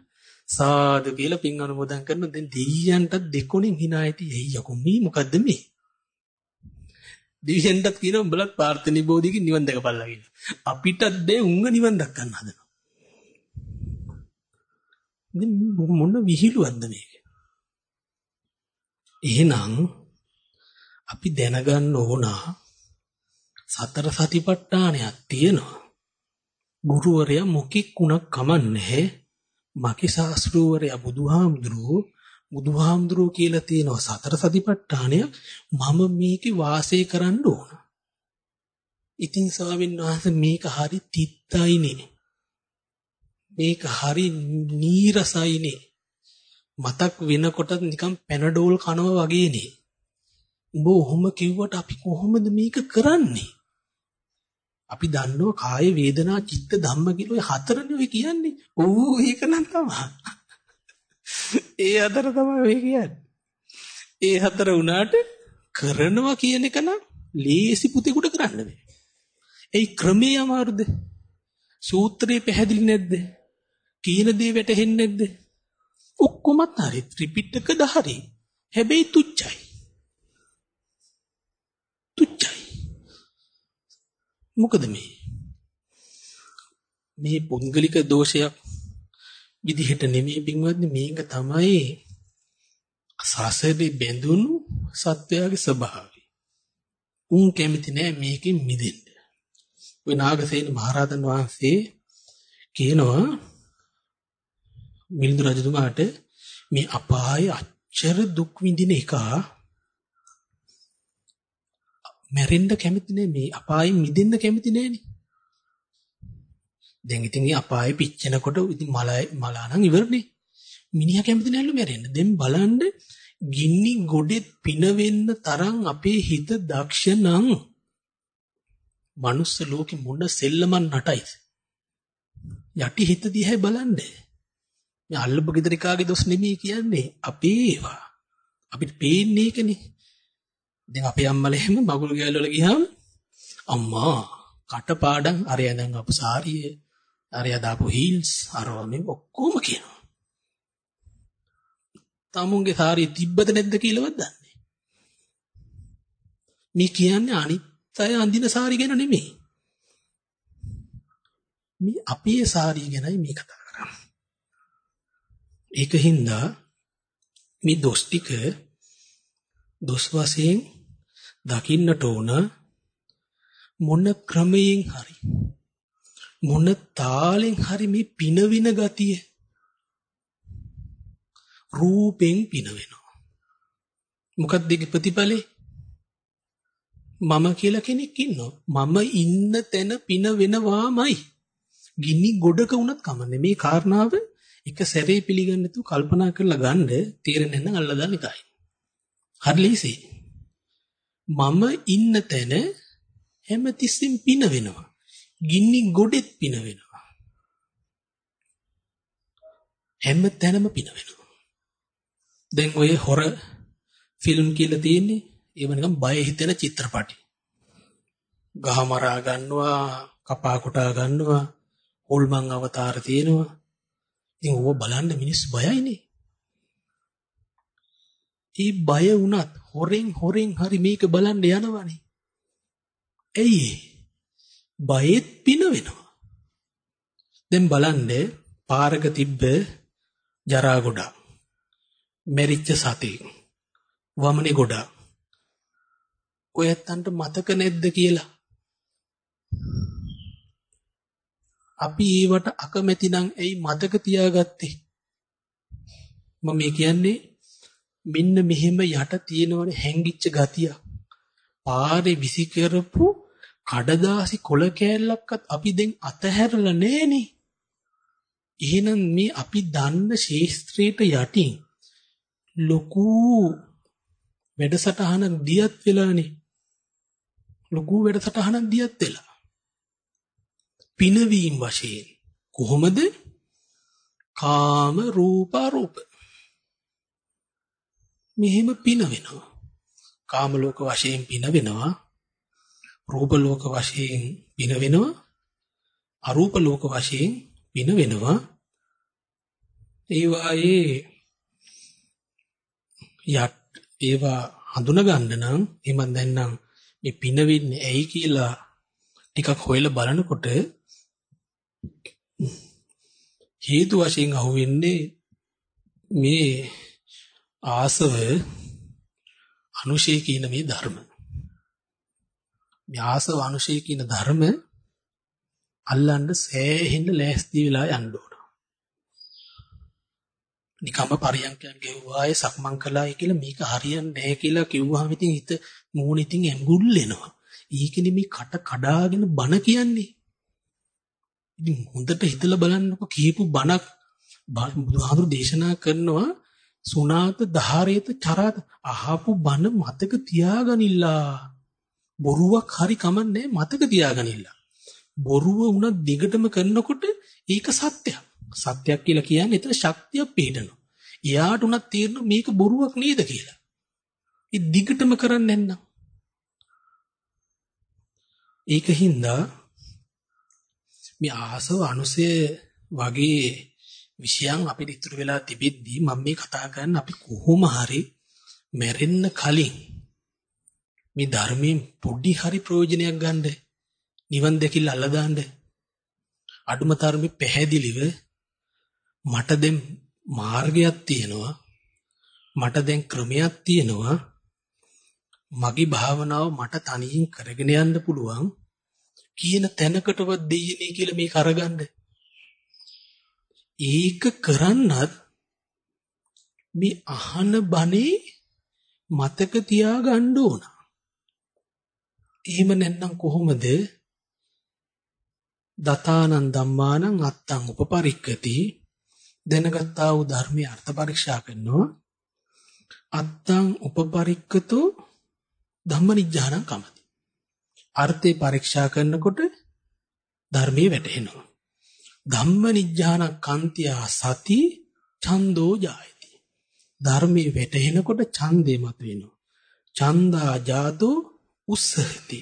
සාදු කියලා පින් අනුමෝදන් කරන දැන් දෙයියන්ට දෙකොණින් hina ඇති. එయ్యකෝ මේ? මොකද්ද මේ? දෙවියන්ටත් කියන උඹලත් ප්‍රාර්ථනී බෝධියකින් නිවන් දැකපල්ලා කියලා. අපිටත් දෙ උංග නිවන් දක්කන්න හදනවා. ඉතින් මොන විහිළුවක්ද මේක? එහෙනම් අපි දැනගන්න ඕන සතර සතිපට්ඨානයක් තියෙනවා. ගුරුවරයා මොකෙක් වුණක් කමන්නේ? මගේ ශාස්ත්‍රූවරයා බුදුහාමුදුරුවෝ බුදුහාමුදුරුවෝ කියලා තියෙනවා සතර සතිපට්ඨානය මම මේකේ වාසය කරන්න ඕන. ඉතින් ස්වාමීන් වහන්සේ මේක හරි තිත්තයිනේ. මේක හරි නීරසයිනේ. මතක් වෙනකොට නිකන් පැනඩෝල් කනවා වගේනේ. උඹ ඔහොම කිව්වට අපි කොහොමද මේක කරන්නේ? අපි දන්නවා කාය වේදනා චිත්ත ධම්ම කියලා ඔය හතරනේ ඔය කියන්නේ. ඕ ඒක නම් තමයි. ඒ හතර තමයි ඔය කියන්නේ. ඒ හතර උනාට කරනවා කියන එක නම් ලේසි පුතේකට කරන්න බෑ. ඒ ක්‍රමයේ අමාරුද? සූත්‍රේ පැහැදිලි නැද්ද? කීන දේ වැටහෙන්නේ නැද්ද? ඔක්කොමත් හරි ත්‍රිපිටක දහරි. හැබැයි තුච්චයි. තුච්චයි. මොකද මේ? මේ පුද්ගලික දෝෂයක් විදිහට නෙමෙයි බින්වත්නි මේක තමයි සසරේ බැඳුණු සත්වයාගේ ස්වභාවය. උන් කැමති නෑ මේකෙන් මිදෙන්න. ඔය නාගසේන මහරහතන් වහන්සේ කියනවා මිලිඳු රජතුමාට මේ අපායේ අච්චර දුක් විඳින එක මැරෙන්න කැමති නෑ මේ අපායෙන් මිදෙන්න කැමති නෑනේ. දැන් ඉතින් මේ අපායේ පිච්චෙනකොට ඉතින් මලයි මලා නම් ඉවරනේ. මිනිහා කැමති නෑලු මැරෙන්න. දැන් බලන්න ගින්නි ගොඩෙත් පින වෙන්න තරම් අපේ හිත දක්ෂ නම් මනුස්ස ලෝකෙ මොන සෙල්ලමක් නටයිද? යටි හිත දිහා බලන්නේ. මේ අල්ලපු ගෙදරිකාගේ දොස් නෙමෙයි කියන්නේ අපේ ඒවා. අපිට පේන්නේ ඒකනේ. දැන් අපේ අම්මලා එහෙම මගුල් ගෑල් වල ගියාම අම්මා කටපාඩම් අරයා දැන් අපු සාරිය අරයා දාපු හීල්ස් අරවා මේ ඔක්කොම කියනවා. tamunge සාරිය තිබ්බද නැද්ද කියලාවත් දන්නේ. මේ කියන්නේ අනිත් අය අඳින සාරි ගැන නෙමෙයි. මේ අපේ සාරිය ගැනයි මේ කතා කරන්නේ. ඒකින්ද මේ දොස් ටික දොස් වශයෙන් දකින්නට ඕන මොන ක්‍රමයෙන් හරි මොන තාලෙන් හරි මේ පිනවින ගතිය රූපෙන් පිනවෙනවා. මොකක්ද ඒකේ ප්‍රතිඵලේ? මම කියලා කෙනෙක් ඉන්නවා. මම ඉන්න තැන පින වෙනවාමයි ගිනි ගොඩක වුණත් කමන්නේ මේ කාරණාව එක සැරේ පිළිගන්න තු කල්පනා කරලා ගන්න තේරෙන්නේ නැත්නම් අල්ලදාන එකයි. හරි ලේසි මම ඉන්න තැන හැමතිස්සෙම පින වෙනවා. ගින්නි ගොඩෙත් පින වෙනවා. හැම තැනම පින වෙනවා. දැන් ඔය හොර ෆිල්ම් කියලා තියෙන්නේ ඒව නිකන් බය හිතෙන චිත්‍රපටි. ගහ මරා ගන්නවා, කපා කොටා ගන්නවා, හොල්මන් අවතාර තියෙනවා. ඉතින් ඕව බලන්න මිනිස්සු බයයිනේ. ඒ බය වුණත් හොරෙන් හොරෙන් හරි මේක බලන්න යනවනේ. ඇයි බයෙත් පින වෙනවා. දැන් බලන්න පාරක තිබ්බ ජරා ගොඩක්. මෙරිච්ච සතෙක්. වමනේ ගොඩක්. ඔයත්තන්ට මතක නැද්ද කියලා? අපි ඒවට අකමැති නම් ඇයි මතක තියාගත්තේ? මම කියන්නේ මෙන්න මෙහෙම යට තියෙනවනේ හැංගිච්ච ගතිය. පාරේ විසි කරපු කඩදාසි කොළ කෑල්ලක්වත් අපි දැන් අතහැරලා නෑනේ. එහෙනම් මේ අපි දන්න ශේස්ත්‍රයට යටින් ලොකු වැඩසටහනක් දියත් වෙලානේ. ලොකු වැඩසටහනක් දියත් වෙලා. පිනවීම වශයෙන් කොහොමද? කාම රූප රූප. මෙහෙම පින වෙනවා. කාම ලෝක වශයෙන් පින වෙනවා. රූප ලෝක වශයෙන් පින වෙනවා. අරූප ලෝක වශයෙන් පින වෙනවා. ඒ වායේ යට ඒවා හඳුනා ගන්න නම් එමන් දැන් නම් මේ පින වෙන්නේ ඇයි කියලා ටිකක් හොයලා බලනකොට හේතු වශයෙන් අහුවෙන්නේ මේ ආසව අනුශය කියන මේ ධර්ම. මේ ආසව අනුශය කියන ධර්ම අල්ලන්න සෑහෙන්න ලෑස්ති වෙලා යන්න ඕන. නිකම්ම පරියන්කයන් ගෙව්වායේ සක්මන් කළායි කියලා මේක හරියන්නේ නැහැ කියලා කිව්වහම ඉතින් හිත මූණ ඉතින් ඇඟුල් වෙනවා. ඊකනේ මේ කට කඩාගෙන බන කියන්නේ. ඉතින් හොඳට හිතලා බලන්නකො කියපු බණක් බුදුහාමුදුරු දේශනා කරනවා සුණාත ධාරේත චරාත අහපු බණ මතක තියාගනිල්ලා. බොරුවක් හරි කමන්නේ මතක තියාගනිල්ලා. බොරුව උනත් දිගටම කරනකොට ඒක සත්‍යයක්. සත්‍යයක් කියලා කියන්නේ එතන ශක්තියක් පිටනවා. එයාට උනත් තීරණ මේක බොරුවක් නේද කියලා. ඒ දිගටම කරන්නේ නැන්නම්. ඒකින්ද මේ ආසව අනුසය වගේ විෂයන් අපිට ඉතුරු වෙලා තිබෙද්දී මම මේ කතා කරන්නේ අපි කොහොම හරි මැරෙන්න කලින් මේ ධර්මයෙන් පොඩි හරි ප්‍රයෝජනයක් ගන්න නිවන් දැකිල්ල අල්ල දාන්න අඩුම තරමේ පැහැදිලිව මට දැන් මාර්ගයක් තියෙනවා. මට දැන් ක්‍රමයක් තියෙනවා. මගේ භාවනාව මට තනියෙන් කරගෙන යන්න පුළුවන් කියන තැනකටවත් දෙයිනේ කියලා මේක අරගන්න. ඒක කරන්නත් මේ අහන බණේ මතක තියාගන්න ඕන. එහෙම නැත්නම් කොහොමද? දතානං ධම්මානං අත්තං උපපරික්කති. දැනගත්තා වූ ධර්මයේ අර්ථ පරීක්ෂා කරනවා. අත්තං උපපරික්කතෝ ධම්මනිජ්ජානං කමති. අර්ථේ පරීක්ෂා කරනකොට ධර්මයේ වැටහෙනවා. ධම්මනිජ්ජාන කන්තියා සති ඡන්தோ ජායති ධර්මයේ වැටහෙනකොට ඡන්දේ මතුවෙනවා ඡන්දා ජාතෝ උස්සහති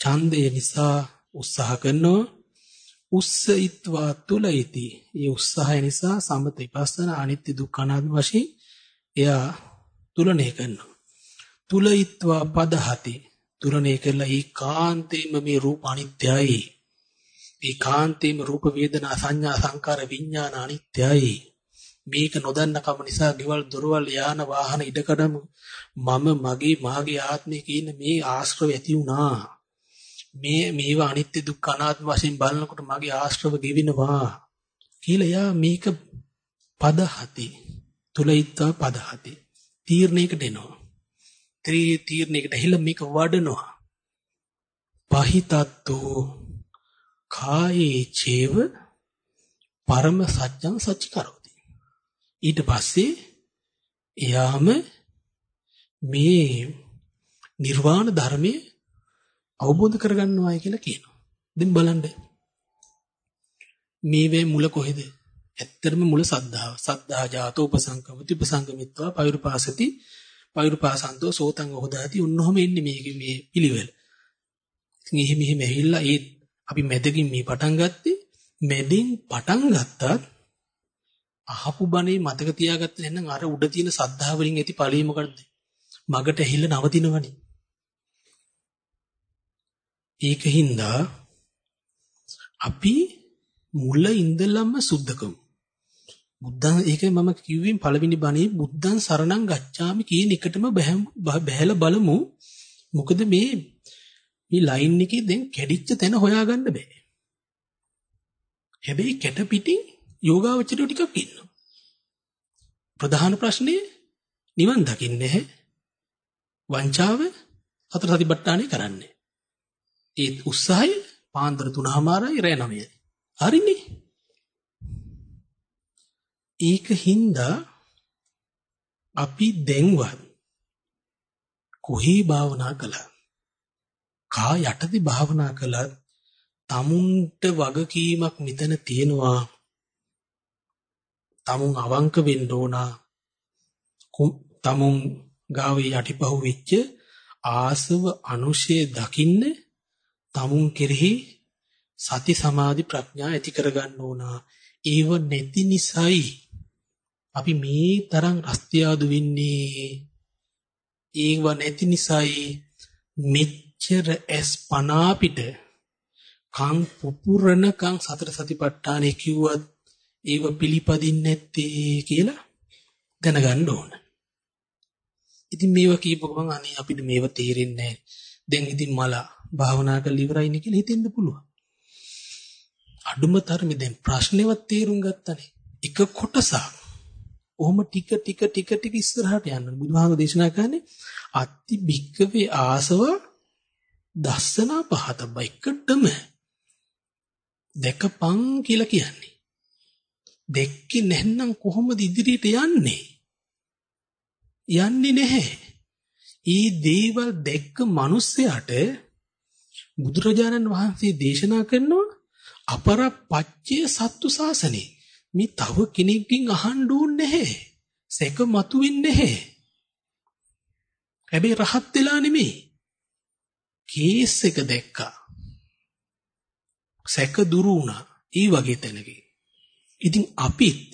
ඡන්දේ නිසා උත්සාහ කරනවා උස්සයිත්වා තුලයිති. ඒ උත්සාහය නිසා සමත විපස්සන අනිත්‍ය දුක්ඛ අනාත්ම වශයෙන් එයා තුලණය කරනවා. තුලයිත්වා පදහති. තුලණය කළා ඒකාන්තේම මේ රූප අනිත්‍යයි. ඒකාන්තේම රූප වේදනා සංඥා සංකාර විඥාන අනිත්‍යයි. මේක නොදන්න කම නිසා ගෙවල් දොරවල් යාන වාහන ඉඩකඩම මම මගේ මාගේ ආත්මය කියන මේ ආශ්‍රව ඇති වුණා. මේ මේවා අනිත්‍ය දුක්ඛ අනාත්ම වශයෙන් බලනකොට මගේ ආශ්‍රව ගෙවිනවා කියලා යා මේක පදහති තුලිතා පදහති තීර්ණයකට එනවා ත්‍රි තීර්ණයකට ඇහිලා මේක වඩනවා පහිතත්තෝ කායේ චේව පරම සත්‍යං සච්ච කරෝති ඊට පස්සේ එයාම මේ නිර්වාණ ධර්මයේ අවබෝධ කරගන්නවායි කියලා කියනවා. දැන් බලන්න. මේවේ මුල කොහෙද? ඇත්තටම මුල සද්ධාව. සද්ධා ජාතෝ උපසංකමති උපසංකමිත්වා පෛරුපාසති පෛරුපාසන්තෝ සෝතං හොදාති උන්නොහම එන්නේ මේකේ මේ පිළිවෙල. ඉතින් එහෙම එහෙම ඇහිල්ලා ඒ අපි මැදකින් මේ පටන් ගත්තේ මැදින් පටන් ගත්තත් අහපු බණේ මතක තියාගත්තේ නැත්නම් අර උඩ තියෙන සද්ධා වලින් ඇති ඵලෙ මොකද්ද? මගට ඇහිල්ලා නවතිනවනේ. ඒකින්ද අපි මුල ඉඳලම සුද්ධකමු. බුද්ධං ඒකයි මම කිව්වේ පළවෙනි බණේ බුද්ධං සරණං ගච්ඡාමි කියන එකටම බහැලා බලමු. මොකද මේ මේ ලයින් එකේ දැන් කැඩිච්ච තැන හොයාගන්න බෑ. හැබැයි කැට පිටින් යෝගාවචරය ටිකක් ඉන්නවා. ප්‍රධාන ප්‍රශ්නේ නිවන් දකින්නේ නැහැ. වංචාව හතර සතිපට්ඨානේ කරන්නේ. ඒ උත්සාහය පාන්දර 3:00මාරයි රෑ 9යි. හරිනේ. ඒක හින්දා අපි දැන්වත් කොහේ භාවනා කළා කා යටදී භාවනා කළත් tamunට වගකීමක් මෙතන තියෙනවා. tamun අවංක වෙන්න ඕන. tamun ගාවේ යටිපහුව වෙච්ච ආසව අනුශේ දකින්න tamun කෙරෙහි සති සමාධි ප්‍රඥා ඇති කරගන්න ඕන. ඒව නැති නිසායි අපි මේ තරම් රස්තියාදු වෙන්නේ. ඒව නැති නිසායි මෙච්චර ඇස් පනා පිට කන් පුපුරනකන් සතර සතිපට්ඨානෙ කිව්වත් ඒව පිළිපදින්නේ නැත්තේ කියලා දැනගන්න ඕන. ඉතින් මේව කියපු ගමන් අනේ අපිට මේව තේරෙන්නේ නැහැ. දැන් ඉතින් මල භාවනා කරලා ඉවරයිනේ කියලා හිතෙන්න පුළුවන්. අඩුම තරමේ දැන් ප්‍රශ්නේවත් තේරුම් ගත්තනේ. එක කොටසක්. ඔහොම ටික ටික ටික ටික ඉස්සරහට යන්න. බුදුහාම දේශනා කරන්නේ අත්ති භික්කවේ ආසව දස්සනා පහතබ්බ එකටම දැකපන් කියලා කියන්නේ. දැක්කේ නැත්නම් කොහොමද ඉදිරියට යන්නේ? යන්නේ නැහැ. ඊ දේවල් දැක්ක මිනිස්සයාට බුදුරජාණන් වහන්සේ දේශනා කරනවා අපරපච්චය සත්තු සාසනේ. මේ තව කෙනෙක්ගෙන් අහන්න ඕනේ නැහැ. සැක මතුවෙන්නේ නැහැ. හැබැයි රහත් වෙලා නෙමෙයි. කේස් එක දැක්කා. සැක දුරු වුණා. ඒ වගේ තැනකින්. ඉතින් අපිත්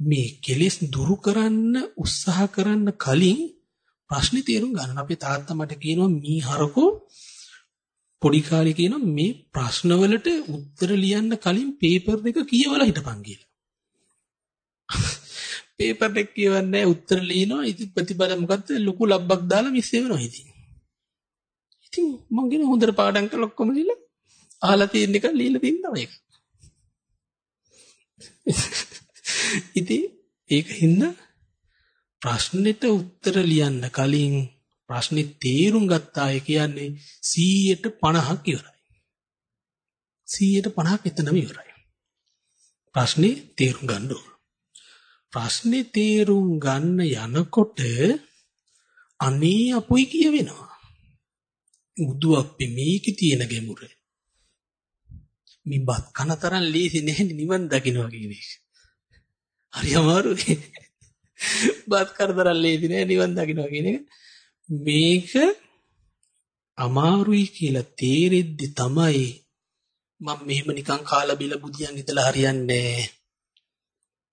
මේ කෙලෙස් දුරු කරන්න උත්සාහ කරන්න කලින් ප්‍රශ්නේ තේරුම් ගන්න. අපේ තාත්තා මට කියනවා මී හරකෝ පොඩි කාලේ කියනවා මේ ප්‍රශ්නවලට උත්තර ලියන්න කලින් පේපර් එක කියවලා හිටපන් කියලා. <laughs> පේපර් එක කියවන්නේ උත්තර ලියනවා. ඉතින් ප්‍රතිඵල මොකද්ද? ලොකු ලබ්බක් දාලා මිස් වෙනවා ඉතින්. ඉතින් මං කියන හොඳට පාඩම් කරලා ඔක්කොම ලියලා අහලා තියෙන එක ලියලා තින්නවා ඒක. ඉතින් ඒක හින්දා ප්‍රශ්නෙට උත්තර ලියන්න කලින් ප්‍රශ්නේ තේරුම් ගත්තාය කියන්නේ 150ක් ඉවරයි. 150ක් එතනම ඉවරයි. ප්‍රශ්නේ තේරුම් ගන්න ඕන. ප්‍රශ්නේ තේරුම් ගන්න යනකොට අනේ අපොයි කියවෙනවා. උදු අප්පේ මේකේ තියෙන ගැඹුර. මේ බත් කන තරම් ලීසි නැහැ නිවන් දකින්නවා කියන එක. හරි අමාරුයි. බත් කන තරම් ලීසි නැහැ නිවන් දකින්නවා කියන එක. මේක අමාරුයි කියලා තේරෙද්දි තමයි මම මෙහෙම නිකන් කාලා බිල බුදියන් ඉතලා හරියන්නේ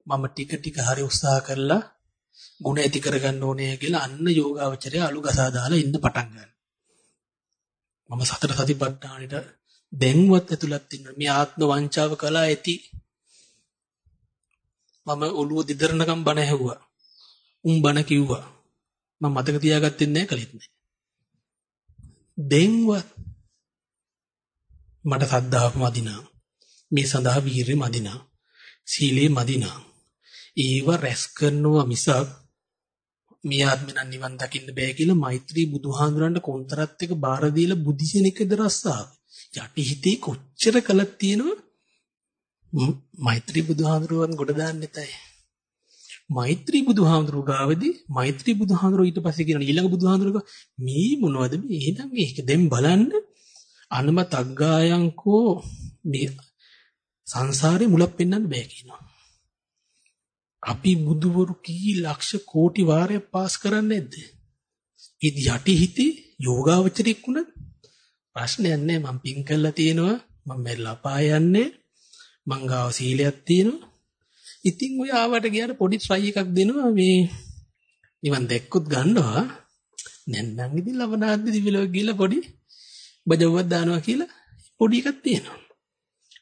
මම ටික ටික හරි උත්සාහ කරලා ගුණ ඇති කරගන්න ඕනේ කියලා අන්න යෝගාවචරය අලු ගසා දාලා ඉන්න පටන් ගන්නවා. මම සතර සතිපට්ඨානෙට දැන්වත් ඇතුළත් වෙනවා. මේ ආත්ම වංචාව කළා ඇති. මම ඔළුව දිදරනකම් බණ ඇහුවා. උන් බණ කිව්වා. මම මතක තියාගත්තේ නැහැ කලිත් නැහැ. දැන්වත් මට සද්ධාව මදිනා. මේ සඳහා වීරිය මදිනා. සීලේ මදිනා. ඒව රැස් කරනවා මිසක් මේ ආත්මෙන් නිවන් දකින්න බෑ කියලා මෛත්‍රී බුදුහාඳුරන්ට කොන්තරත් එක බාර දීලා බුදිසෙන එකද රස්සාව. යටි හිතේ කොච්චර කලක් තියෙනව මෛත්‍රී බුදුහාඳුරුවන් ගොඩ දාන්න නැතයි. මෛත්‍රී බුදුහාඳුරු ගාවදී මෛත්‍රී බුදුහාඳුරු ඊට පස්සේ කියන ඊළඟ බුදුහාඳුරු මේ මොනවද මේ එහෙනම් මේක දැන් බලන්න අනමත අග්ගායන්කෝ මේ සංසාරේ මුලක් පෙන්වන්න බෑ කියනවා. අපි බුදුවරු කී ලක්ෂ කෝටි වාරයක් පාස් කරන්නේ නැද්ද? ඉත යටි හිතේ යෝගාවචරයක් වුණත් ප්‍රශ්නයක් නැහැ මම පින් කළා තියෙනවා. මම මෙල්ලා පාය යන්නේ. මං ගාව සීලයක් තියෙනවා. ඉතින් ඔය ආවට ගියාට පොඩි try එකක් දෙනවා. මේ නිවන් දැක්කොත් ගන්නවා. නැත්නම් ඉතින් ලබනාද්දි දිවිලෝ ගිහලා පොඩි බජවුවක් දානවා කියලා පොඩි එකක් තියෙනවා.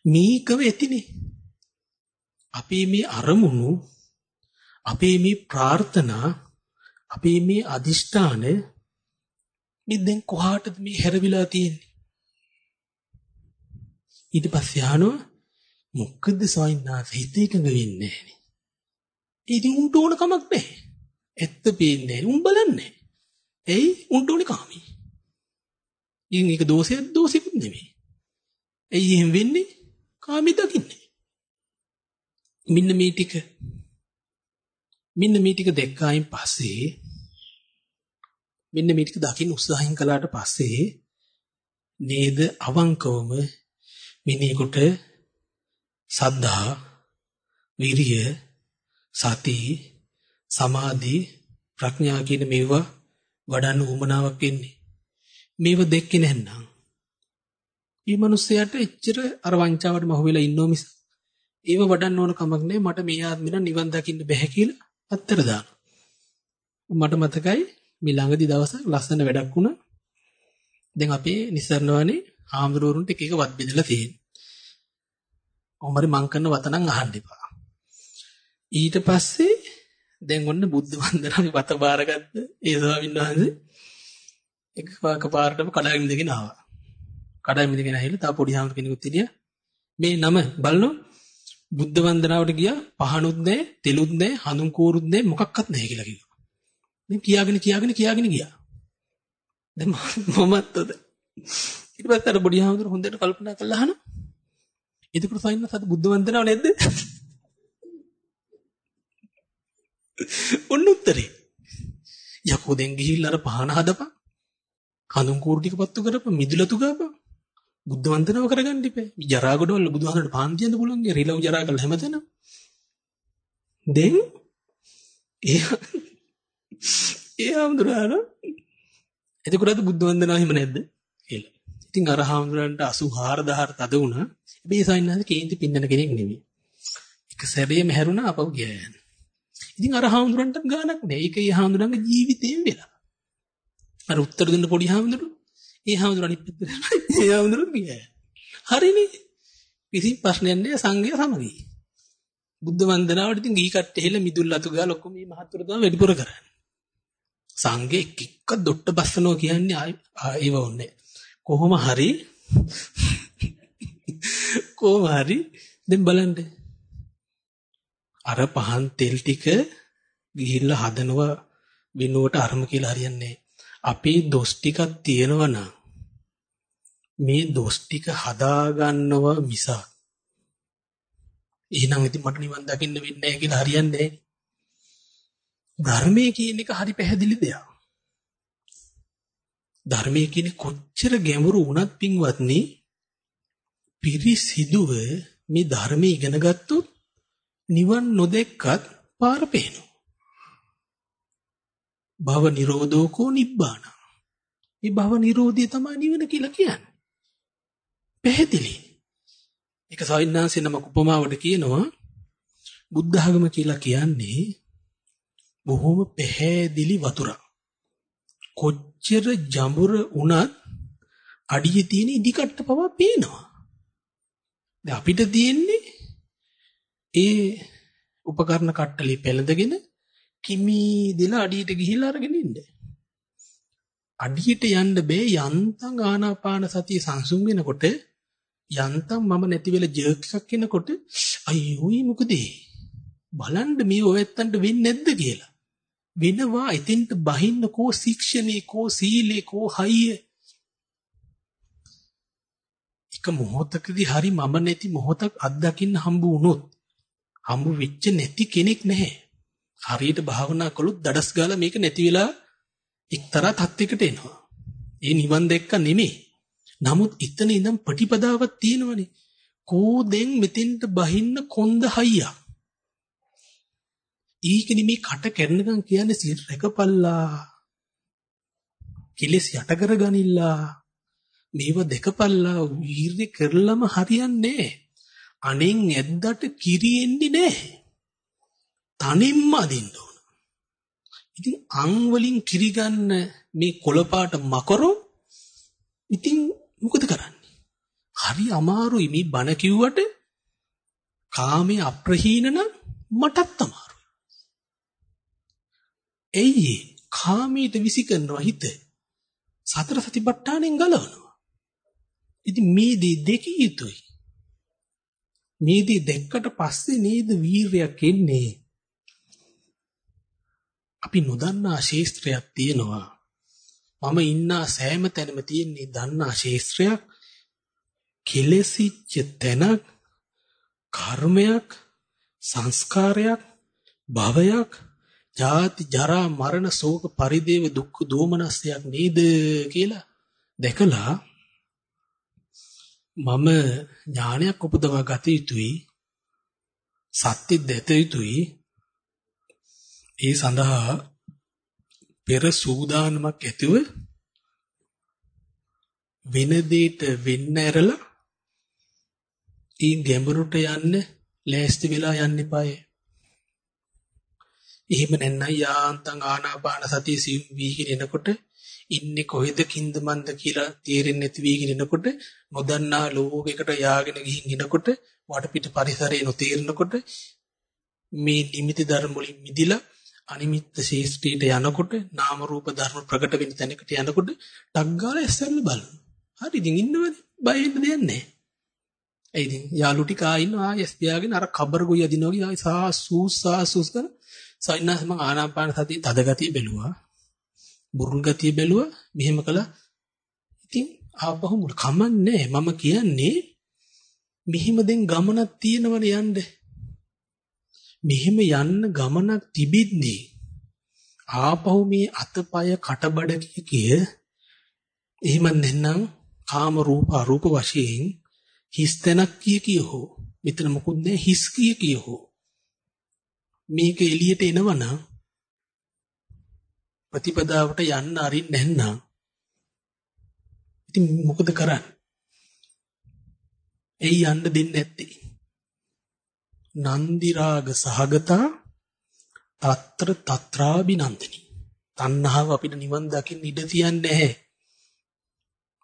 මේකම ඇතිනේ අපේ මේ අරමුණු අපේ මේ ප්‍රාර්ථනා අපේ මේ අදිෂ්ඨාන මේ දැන් කොහාටද මේ හැරවිලා තියෙන්නේ ඊට පස්සේ අහනවා මොකද සයින්නාස හිත එකඟ වෙන්නේ නැහැ. ඉතින් උන්ට ඕන කමක් නැහැ. ඇත්ත පේන්නේ නැහැ. උන් බලන්නේ. එයි උන්ට ඕනේ කාමී. ඉතින් ඒක දෝෂයක් දෝෂිකුත් නෙමෙයි. ඇයි එහෙම වෙන්නේ? කාමී දකින්නේ. මෙන්න මේ ටික මෙන්න මේ ටික දැක්කායින් පස්සේ මෙන්න මේ ටික දකින්න උත්සාහයෙන් කළාට පස්සේ නේද අවංකවම මිනිහෙකුට සද්ධා විරිය සති සමාධි ප්‍රඥා කියන මේවා වඩන්න උවමනාවක් එන්නේ මේව දෙක්කේ නැත්නම් මේ මිනිස්සයාට එච්චර අර වංචාවට මහු වෙලා ඉන්නෝ මිස ඒව වඩන්න ඕන කමක් නැහැ. මට මේ ආත්මෙන නිවන් දකින්න බැහැ කියලා අත්තර දාන මට මතකයි මේ ළඟදි දවසක් ලස්සන වැඩක් වුණා. දැන් අපේ නිසරණවනේ ආම්දුරුවරුන්ට එක එක වත් බෙදලා තියෙනවා ඔමරි මං කරන වතනම් අහන්න එපා. ඊට පස්සේ දැන් ඔන්න බුද්ධ වන්දනාවේ වත බාරගත්ත ඒ ස්වාමීන් වහන්සේ එක පාරටම කඩාගෙන ඉඳගෙන ආවා. කඩාගෙන ඉඳගෙන ඇහිලා තා පොඩි හාමුදුර කෙනෙකුත් හිටියා. මේ නම බලනො බුද්ධ වන්දනාවට ගියා පහනුත් නැහැ, තෙලුත් නැහැ, හඳුන් කෝරුත් නැහැ, මොකක්වත් නැහැ කියලා කිව්වා. දැන් කියාගෙන කියාගෙන කියාගෙන ගියා. දැන් මමත් උද. ඊට පස්සේ අර පොඩි හාමුදුර හොඳට කල්පනා කරලා අහනවා. එතකොට සයින්න සත් බුද්ධ වන්දනාව නැද්ද? ඔන්න උත්තරේ. යකෝ දැන් ගිහිල්ලා අර පහන හදපන්. කඳුන් කූරු ටික පත්තු කරපන් මිදුලතු ගාපන්. බුද්ධ වන්දනාව කරගන්න ඉපේ. ජරා ගොඩවල බුදුහාමරට පාන්තියන්න පුළුවන් ගේ රිලව් ජරා කළ හැමතැනම. දැන් ඒ ඒ ආම්දුරාන එතකොට අද බුද්ධ වන්දනාව හිම නැද්ද කියලා. ඉතින් අර ආම්දුරන්ට 84000 තද වුණා. හැබැයි සයින්නාද කේන්ති පින්නන කෙනෙක් නෙමෙයි. එක සැරේ මහැරුණා අපව ගියා. ඉතින් අර හාමුදුරන්ට ගානක් නෑ. ඒක ඒ හාමුදුරන්ගේ ජීවිතේම වෙලා. අර උත්තර දෙන්න පොඩි හාමුදුරු. ඒ හාමුදුර අනිත් පැත්තට <laughs> ඒ හාමුදුරු ගියා. හරිනේ. කිසි ප්‍රශ්නයක් නෑ සංඝය සමගි. බුද්ධ වන්දනාවට ඉතින් ගී කට්ටේ හෙල මිදුල් අතු ගාලා ඔක්කොම මේ මහත්තුරු තමයි වැඩිපුර කරන්නේ. සංඝය එක්ක එක්ක දොට්ට බස්සනවා කියන්නේ ඒව ඕනේ. කොහොම හරි කොහොම හරි දැන් බලන්න අර පහන් තෙල් ටික ගිහිල්ලා හදනවා වෙනුවට අරම කියලා හරියන්නේ අපේ දොස් ටිකක් තියෙනවා නම් මේ දොස් ටික හදාගන්නව මිසක් එහෙනම් ඉතින් මට නිවන් දකින්න වෙන්නේ නැහැ කියලා හරියන්නේ ධර්මයේ කියන එක හරි පැහැදිලි දෙයක්. ධර්මයේ කියන්නේ කොච්චර ගැඹුරු වුණත් පින්වත්නි පිරිසිදුව මේ ධර්මයේ ඉගෙන ගත්තොත් නිවන් නොදෙක්කත් පාර පේනවා. භව නිරෝධෝකෝ නිබ්බාන. මේ භව නිරෝධය තමයි නිවන කියලා කියන්නේ. පැහැදිලි. ඒක සවින්නාංශේ නමක් උපමාවට කියනවා බුද්ධ ආගම කියලා කියන්නේ බොහොම පැහැදිලි වතුරක්. කොච්චර ජඹුර වුණත් අඩියේ තියෙන ඉදිකට්ට පවා පේනවා. දැන් අපිට තියෙන්නේ ඒ උපකරණ කට්ටලි පෙළඳගෙන කිමීදෙලා අඩියට ගිහිල්ලා අරගෙන ඉන්න. අඩියට යන්න බෑ යන්තම් ආනාපාන සතිය සංසුන් වෙනකොට යන්තම් මම නැති වෙලා ජර්ක් එකක් එනකොට අයියෝයි මොකද බලන්න මේ ඔයත්තන්ට වෙන්නේ නැද්ද කියලා. වෙනවා ඉතින්ට බහින්න කෝ ශික්ෂණේ කෝ සීලේ කෝ හයිය එක මොහොතකදී හරි මම නැති මොහොතක් අත්දකින්න හම්බ වුණොත් හම්බ වෙච්ච නැති කෙනෙක් නැහැ. හරියට භාවනා කළොත් දඩස් ගාලා මේක නැති වෙලා එක්තරා තත්යකට එනවා. ඒ නිවන් දැක්ක නෙමෙයි. නමුත් එතන ඉඳන් ප්‍රතිපදාවක් තියෙනවනේ. කෝදෙන් මෙතෙන්ට බහින්න කොන්ද හයියක්. ඊකනි මේ කට කැරණකම් කියන්නේ සිල් රැකපල්ලා. කෙලස් යට කරගනිල්ලා. මේව දෙකපල්ලා වීර්ය කරලම හරියන්නේ නැහැ. අනෙන් ඇද්දට කිරි එන්නේ නැහැ. තනින්ම අදින්න ඕන. ඉතින් අං වලින් කිරි ගන්න මේ කොළපාට මකරෝ ඉතින් මොකද කරන්නේ? හරි අමාරුයි මේ බණ කිව්වට කාමයේ අප්‍රහීන නම් මටත් අමාරුයි. එයි කාමයට විසි කරනවා හිත. සතර සතිපට්ඨානෙන් ගලවනවා. ඉතින් මේ දේ දෙකිය යුතුයි. මේදී දැක්කට පස්සේ නේද වීරයක් එන්නේ. අපි නොදන්නා ශේස්ත්‍රයක් තියෙනවා. මම ඉන්න සෑම තැනම තියෙන්නේ දන්නා ශේස්ත්‍රයක් කෙලෙසිච්ච තැනක් කර්මයක් සංස්කාරයක් භවයක් ජාති ජරා මරණ ශෝක පරිදේව දුක්ඛ දෝමනස්යක් නේද කියලා දැකලා මම ඥානයක් උපදවා ගත යුතුයි සත්‍ය දෙත යුතුයි ඒ සඳහා පෙර සූදානමක් ඇතුව වෙන දෙයට වෙන්න ඇරලා ඊ ගැඹුරට යන්න ලෑස්ති වෙලා යන්න එපායි. එහෙම නැත්නම් යාන්තම් ආනාපාන සතිය සිව් වීගෙන එනකොට ඉන්නේ කොහෙද කින්ද මන්ද කියලා තේරෙන්නේ නැති වීගෙන එනකොට නොදන්නා ලෝකයකට යාගෙන ගිහින් එනකොට වටපිට පරිසරය නොතේරෙනකොට මේ නිමිති ධර්ම වලින් මිදිලා අනිමිත්ත ශේෂ්ඨීට යනකොට නාම රූප ධර්ම ප්‍රකට වෙන තැනකට යනකොට ටක් ගාලා ඇස්සල්ල බලන්න. හරි ඉතින් ඉන්නවනේ බය වෙන්න දෙයක් නැහැ. ඒ ඉතින් යාළු ටික ආ ඉන්නවා ආයෙස් පියාගෙන අර කබර ගොයි අදිනවා වගේ ආයෙ සාසූස් සාසූස් කරන සයින්නාස් මම ආනාපාන සතිය තද ගතිය බැලුවා. බුරුල් ගතිය බැලුවා. මෙහෙම කළා. ඉතින් ආපහු මුල කමන්නේ මම කියන්නේ මෙහිම දැන් ගමනක් තියෙනවනේ යන්නේ. මෙහෙම යන්න ගමනක් තිබිද්දී ආපහු මේ අතපය කටබඩ කිය එහෙම නැත්නම් කාම රූප අරූප වශයෙන් හිස් තැනක් කිය කිය හෝ මෙතන මොකුත් නැහැ හිස් කිය කිය හෝ මේක එළියට එනවනම් ප්‍රතිපදාවට යන්න අරින්න නැත්නම් ඉතින් මොකද කරන්නේ? එයි යන්න දෙන්නේ නැත්තේ. නන්දි රාග සහගතා తත්‍ර తත්‍රාබිනන්දනි. තණ්හාව අපිට නිවන් දකින්න ඉඩ තියන්නේ නැහැ.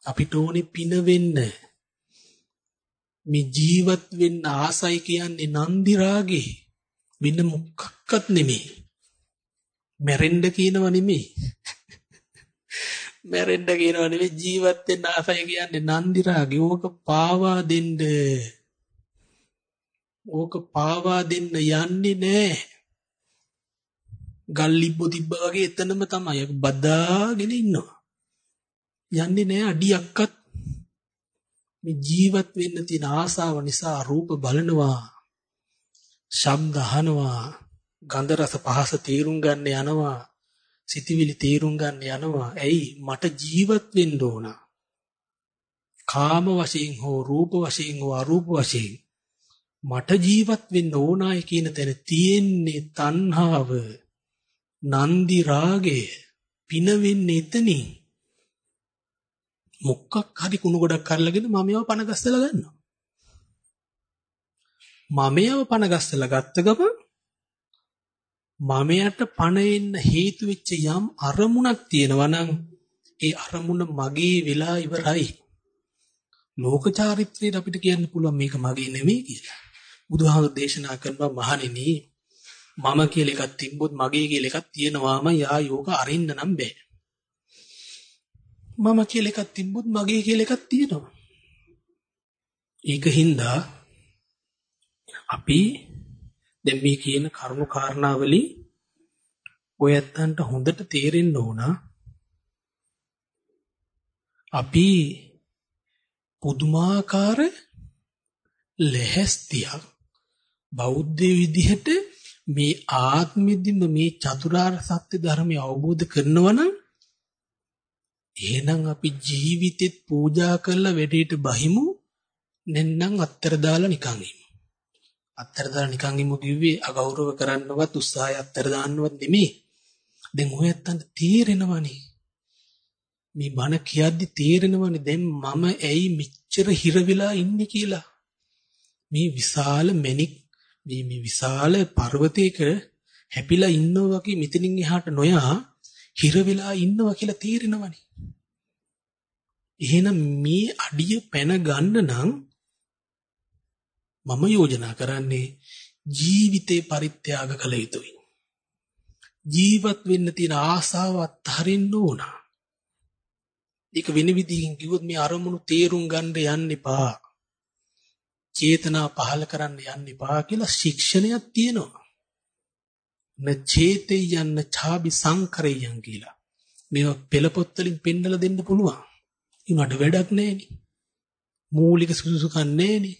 අපිට ඕනේ පින වෙන්න. මේ ජීවත් වෙන්න ආසයි කියන්නේ නන්දි රාගේ. වෙන මොකක්වත් නෙමෙයි. මැරෙන්න කියනව නෙමෙයි. <laughs> මැරෙන්න කියනව නෙමෙයි ජීවත් වෙන්න ආසයි කියන්නේ නන්දි රාගේ. ඕක පාවා දෙන්න. ඕක පාවා දෙන්න යන්නේ නෑ. ගල්ලිබ්බෝ තිබ්බා වගේ එතනම තමයි බදාගෙන ඉන්නවා. යන්නේ නෑ අඩියක්වත්. මේ ජීවත් වෙන්න තියෙන ආසාව නිසා රූප බලනවා ශබ්ද අහනවා ගන්ධ රස පහස තීරුම් ගන්න යනවා සිතවිලි තීරුම් ගන්න යනවා. ඇයි? මට ජීවත් වෙන්න ඕන. කාම වශයෙන් හෝ රූප වශයෙන් හෝ අරූප වශයෙන්. මට ජීවත් වෙන්න ඕනායි කියන තැන තියෙන්නේ තණ්හාව නන්දි රාගය පින වෙන්නේ එතනින්. මොකක් හරි කුණු ගොඩක් අරලාගෙන මම ඒව පණ ගස්සලා ගන්නවා. මම ඒව පණ ගස්සලා ගත්ත ගමන් මමයට පණ එන්න හේතු වෙච්ච යම් අරමුණක් තියෙනවා නම් ඒ අරමුණ මගේ වෙලා ඉවරයි. ලෝක චාරිත්‍රයට අපිට කියන්න පුළුවන් මේක මගේ නෙමෙයි කියලා. බුදුහාමුදුර දේශනා කරනවා මහණෙනි මම කියලා එකක් තිබ්බොත් මගේ කියලා එකක් තියෙනවාම යා යෝග අරින්න නම් බෑ. මම කියලා එකක් තිබ්බොත් මගේ කියලා එකක් තියෙනවා. ඒකින්ද අපි දැන් මේ කියන කරුණු කාරණාවලින් ඔයත්තන්ට හොඳට තේරෙන්න ඕන අපි පුදුමාකාර ලැහැස්තියක් බෞද්ධ විදිහට මේ ආත්මෙදිම මේ චතුරාර්ය සත්‍ය ධර්මය අවබෝධ කරනවා නම් එහෙනම් අපි ජීවිතෙත් පූජා කරලා වෙඩේට බහිමු නැත්නම් අත්තර දාලා නිකන් ඉමු. අත්තර දාලා නිකන් ඉමු කිව්වේ අගෞරව කරන්නවත් උත්සාහය අත්තර දාන්නවත් නෙමෙයි. දැන් ඔයත්තන්ට තේරෙනවනේ. මේ බණ කියද්දි තේරෙනවනේ දැන් මම ඇයි මෙච්චර හිර වෙලා ඉන්නේ කියලා. මේ විශාල මැණික් මේ මේ විශාල පර්වතයක හැපිලා ඉන්නවා වගේ මෙතනින් එහාට නොයා හිර වෙලා ඉන්නවා කියලා තේරෙනවනේ. එහෙනම් මේ අඩිය පැන ගන්න නම් මම යෝජනා කරන්නේ ජීවිතේ පරිත්‍යාග කළ යුතුයි. ජීවත් වෙන්න තියෙන ආසාව අත්හරින්න ඕන. ඒක වෙන විදිහකින් කිව්වොත් මේ අරමුණු තේරුම් ගන්න යන්න එපා. චේතනා පහල කරන්න යන්න එපා කියලා ශික්ෂණයක් තියෙනවා. න චේතේ යන්න ඡාබි සංකරයන් කියලා. මේවා පෙළ පොත්වලින් පෙන්නලා දෙන්න පුළුවන්. ඒනට වැඩක් නැහෙනි. මූලික සුදුසුකම් නැහෙනි.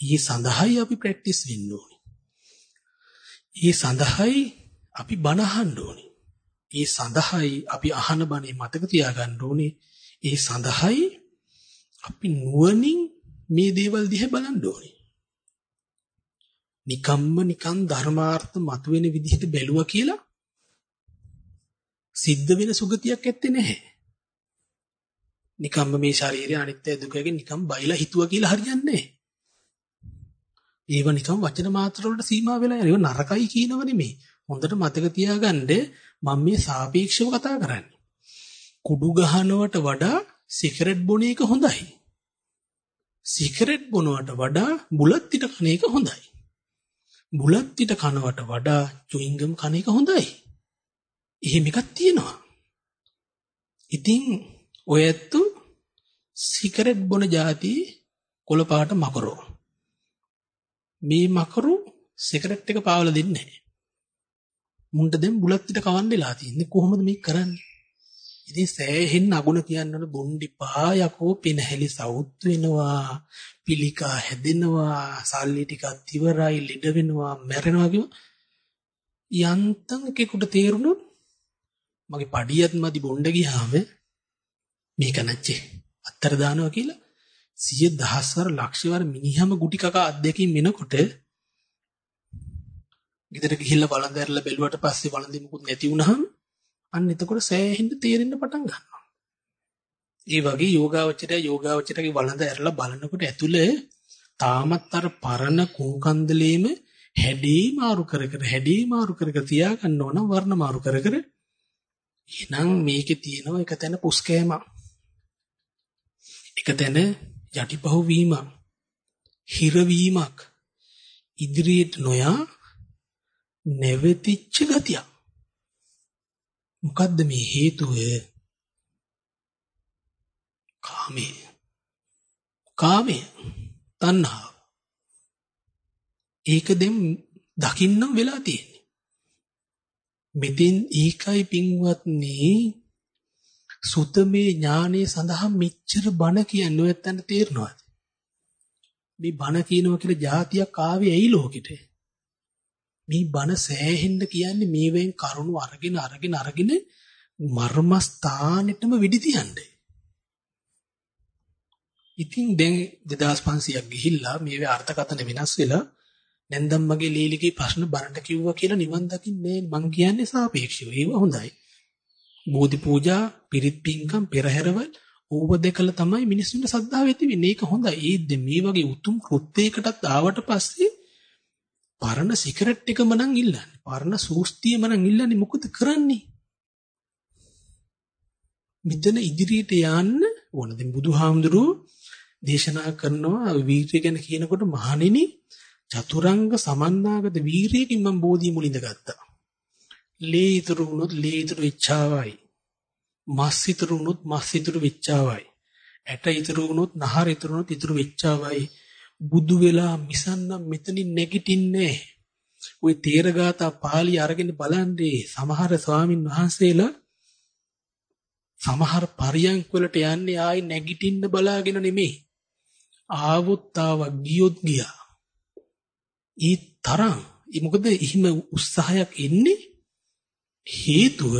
ඊ සඳහායි අපි ප්‍රැක්ටිස් වෙන්න ඕනේ. ඊ සඳහායි අපි බණ අහන්න ඕනේ. ඊ සඳහායි අපි අහන බණේ මතක තියාගන්න ඕනේ. ඒ සඳහායි අපි නුවණින් මේ දේවල් දිහා බලන්න ඕනේ. නිකම්ම නිකන් ධර්මාර්ථ මතුවෙන විදිහට බැලුවා කියලා සිද්ධ වෙන සුගතියක් ඇත්තේ නැහැ. නිකම්ම මේ ශරීරය අනිත්‍ය දුකගෙන් නිකම් බයිලා හිතුවා කියලා හරියන්නේ නැහැ. ඒව නිකම් වචන මාත්‍ර වලට සීමා වෙලා යන ඒව නරකයි කියනව නෙමෙයි. හොඳට මතක තියාගන්න මම මේ සාපේක්ෂව කතා කරන්නේ. කුඩු ගහනවට වඩා සිගරට් බොන එක හොඳයි. සිගරට් බොනවට වඩා බුලත් පිට කන එක හොඳයි. බුලත් පිට කනවට වඩා චුයින්ගම් කන එක හොඳයි. එහෙම එකක් තියෙනවා. ඉතින් ඔය ඇත්තු සිගරට් බොන જાති කොළ පාට මකරෝ. මේ මකරු සිගරට් එක පාවලා දෙන්නේ නැහැ. මුන්ට දැන් බුලත් පිට කවන්න වෙලා තියෙන්නේ කොහොමද මේක කරන්නේ? ඉතින් සෑහෙන්න අගුණ කියන්නන බොණ්ඩිපා යකෝ පිනහැලි සවුත් වෙනවා පිළිකා හැදෙනවා සල්ලි ටිකක් ඉවරයි ලෙඩ වෙනවා මැරෙනවා කිව්ව යන්තම් එකෙකුට තේරුණොත් මගේ පඩියත් මදි බොණ්ඩ ගියාම මේක නැච්චේ. අත්තර දානවා කියලා සිය දහස්වර ලක්ෂවර මිනිහම ගුටි කකා අධ්‍යක්ෂින් වෙනකොට ගෙදර ගිහිල්ලා වළඳ ඇරලා බැලුවට පස්සේ වළඳි මුකුත් නැති වුනහම අන්න එතකොට සෑහෙන්න තේරෙන්න පටන් ගන්නවා. ඒ වගේ යෝගාවචරය යෝගාවචරයේ වළඳ ඇරලා බලනකොට ඇතුලේ තාමත් අර පරණ කුංකන්දලේම හැඩේ මාරු කර කර හැඩේ මාරු කර කර තියා ගන්න ඕන වර්ණ මාරු කර කර. එහෙනම් මේකේ තියෙනවා එක තැන පුස්කෑම. එක තැන යටිපහුව වීමක්. හිරවීමක් ඉදිරියට නොයා නැවතිච්ච ගතියක්. මොකද්ද මේ හේතුව? කාමය. කාමය. තණ්හාව. ඒක දෙම් දකින්නම් වෙලා තියෙන්නේ. මෙතින් ඒකයි පින්වත්නි සුතමේ ඥානයේ සඳහා මෙච්චර බණ කියන්නේ නැත්තන් තේරෙනවද? මේ බණ කියනවා කියලා જાතියක් ආවේ ඇයි ලෝකෙට? මේ බණ සෑහෙන්න කියන්නේ මේවෙන් කරුණු අරගෙන අරගෙන අරගෙන මර්මස්ථානෙටම විදි තියන්නේ. ඉතින් දැන් 2500ක් ගිහිල්ලා මේවේ අර්ථකථන වෙනස් වෙලා නැන්දම් මගේ ලීලිගේ ප්‍රශ්න බරට කිව්වා කියලා නිවන් දකින්නේ මං කියන්නේ සාපේක්ෂව. ඒව හොඳයි. බෝධි පූජා, පිරිත් පින්කම්, පෙරහැරවල් ඕව දෙකලා තමයි මිනිස්සුන්ට සද්ධාව ඇති වෙන්නේ. ඒක හොඳයි. ඒත් මේ වගේ උතුම් කෘත්‍යයකටත් ආවට පස්සේ පරණ සිගරට් එකම නම් ඉල්ලන්නේ. පරණ සූස්තියම නම් ඉල්ලන්නේ මොකද කරන්නේ? මෙතන ඉදිරියට යන්න ඕන. දැන් බුදුහාමුදුරුවෝ දේශනා කරනවා වීරිය ගැන කියනකොට මහණෙනි චතුරංග සමන්නාගත වීරියකින් මම බෝධිය මුලින්ද ගත්තා. ලේ ඉතුරු වුණොත් ලේ ඉතුරු වෙච්චාවයි. මස් ඉතුරු වුණොත් මස් ඉතුරු වෙච්චාවයි. ඇට ඉතුරු වුණොත් නහර ඉතුරු වුණොත් ඉතුරු වෙච්චාවයි. බුදු වෙලා මිසන්නම් මෙතනින් නැගිටින්නේ ওই තේරගාතා පාළි අරගෙන බලන්නේ සමහර ස්වාමින් වහන්සේලා සමහර පරියන්ක වලට යන්නේ ආයි නැගිටින්න බලාගෙන නෙමෙයි. ආවොත් ආවා ගියොත් ගියා. ඒ තරම් ඒ මොකද එහෙම උත්සාහයක් එන්නේ? හේතුව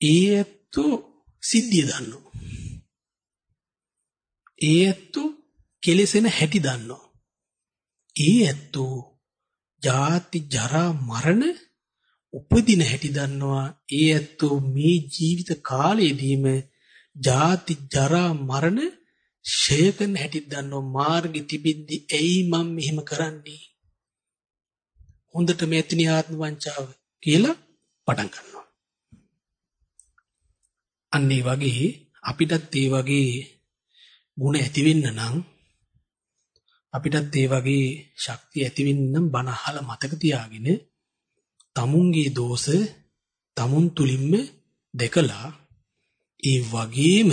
ඒ ඇත්තු සිද්ධිය දන්නවා. ඒ ඇත්තු කෙලෙසෙන හැටි දන්නවා. ඒ ඇත්තු ජාති ජරා මරණ උපදින හැටි දන්නවා. ඒ ඇත්තු මේ ජීවිත කාලයේදීම ජාති ජරා මරණ ෂය කරන හැටි දන්නවා. මාර්ගෙ තිබිද්දි ඇයි මම මෙහෙම කරන්නේ? හොඳට මේතිනි ආත්ම වංචාව කියලා පටන් ගන්නවා. අන්න ඒ වගේ අපිටත් ඒ වගේ ಗುಣ ඇති වෙන්න නම් අපිටත් ඒ වගේ ශක්තිය ඇති වෙන්න නම් බණ අහලා මතක තියාගෙන tamunගේ දෝෂ tamun තුලින්ම දැකලා ඒ වගේම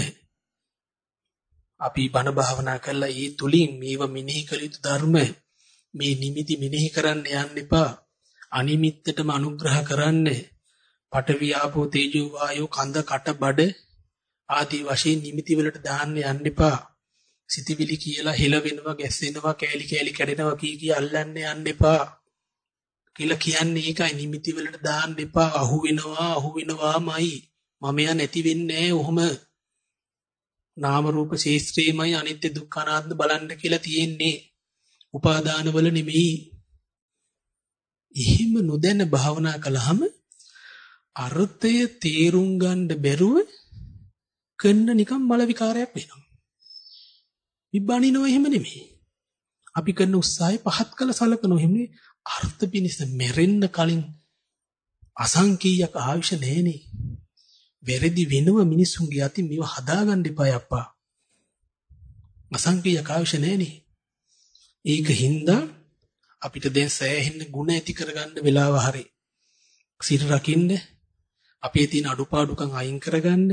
අපි බණ භාවනා කරලා ඒ තුලින් මේව මෙනෙහි කළ යුතු ධර්ම මේ නිමිති මෙනෙහි කරන්න යන්න එපා අනිමිත්තටම අනුග්‍රහ කරන්නේ පඨවි ආපෝ තේජෝ වායෝ කන්ද කට බඩ ආදී වශයෙන් නිමිති වලට දාන්න යන්න එපා. සිතිවිලි කියලා හෙල වෙනවා, ගැස් වෙනවා, කෑලි කෑලි කැඩෙනවා කී කී අල්ලන්න යන්න එපා. කියලා කියන්නේ ඒකයි නිමිති වලට දාන්න එපා. අහු වෙනවා, අහු වෙනවාමයි. මමයා නැති වෙන්නේ ඔහොම. නාම රූප ශේස්ත්‍රේමයි අනිත්‍ය දුක්ඛ අනාත්ම බලන්න කියලා තියෙන්නේ. උපාදානවල නෙමෙයි. එහෙම නොදැන භාවනා කළාම අර්ථය තේරුම් ගන්න බැරුව කන්න නිකම් මල විකාරයක් වෙනවා. විබණිනෝ එහෙම නෙමෙයි. අපි කරන උත්සාහය පහත් කළ සලකනෝ එහෙම නෙමෙයි. අර්ථ පිනිස මෙරෙන්න කලින් අසංකීයක ආයුෂ නැහෙනේ. වැරදි වෙනව මිනිසුන්ගේ අතින් මේව හදාගන්න එපා අප්පා. අසංකීයක ආයුෂ නැහෙනේ. ඒක හින්දා අපිට දැන් සෑහෙන්න ಗುಣ ඇති කරගන්න වෙලාව හරි. සිර රකින්න අපේ තියෙන අඩුපාඩුකම් අයින් කරගන්න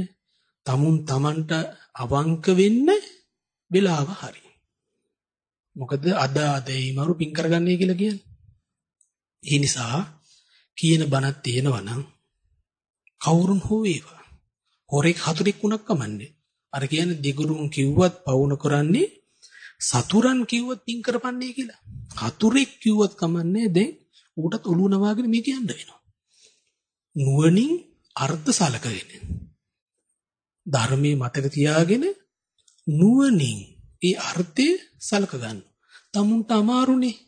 තමුන් තමන්ට අවංක වෙන්න වෙලාව හරි. මොකද අද අදයි මරු පින් කරගන්නේ කියලා කියන්නේ. ඒ නිසා කියන බණක් තියෙනවා නම් කවුරුන් හෝ වේවා. හොරෙක් හතුරෙක් වුණක් කමන්නේ. අර කියන්නේ දෙගුරුන් කිව්වත් පවුන කරන්නේ සතුරන් කිව්වත් පින් කරපන්නේ කියලා. හතුරෙක් කිව්වත් කමන්නේ දැන් ඌටත් ඔළුව නවාගෙන මේ කියන්න වෙනවා. නුවණින් අර්ථ සලකගෙන ධර්මයේ මතක තියාගෙන නුවණින් ඒ අර්ථය සලක ගන්න. තමුන්ට අමාරුනේ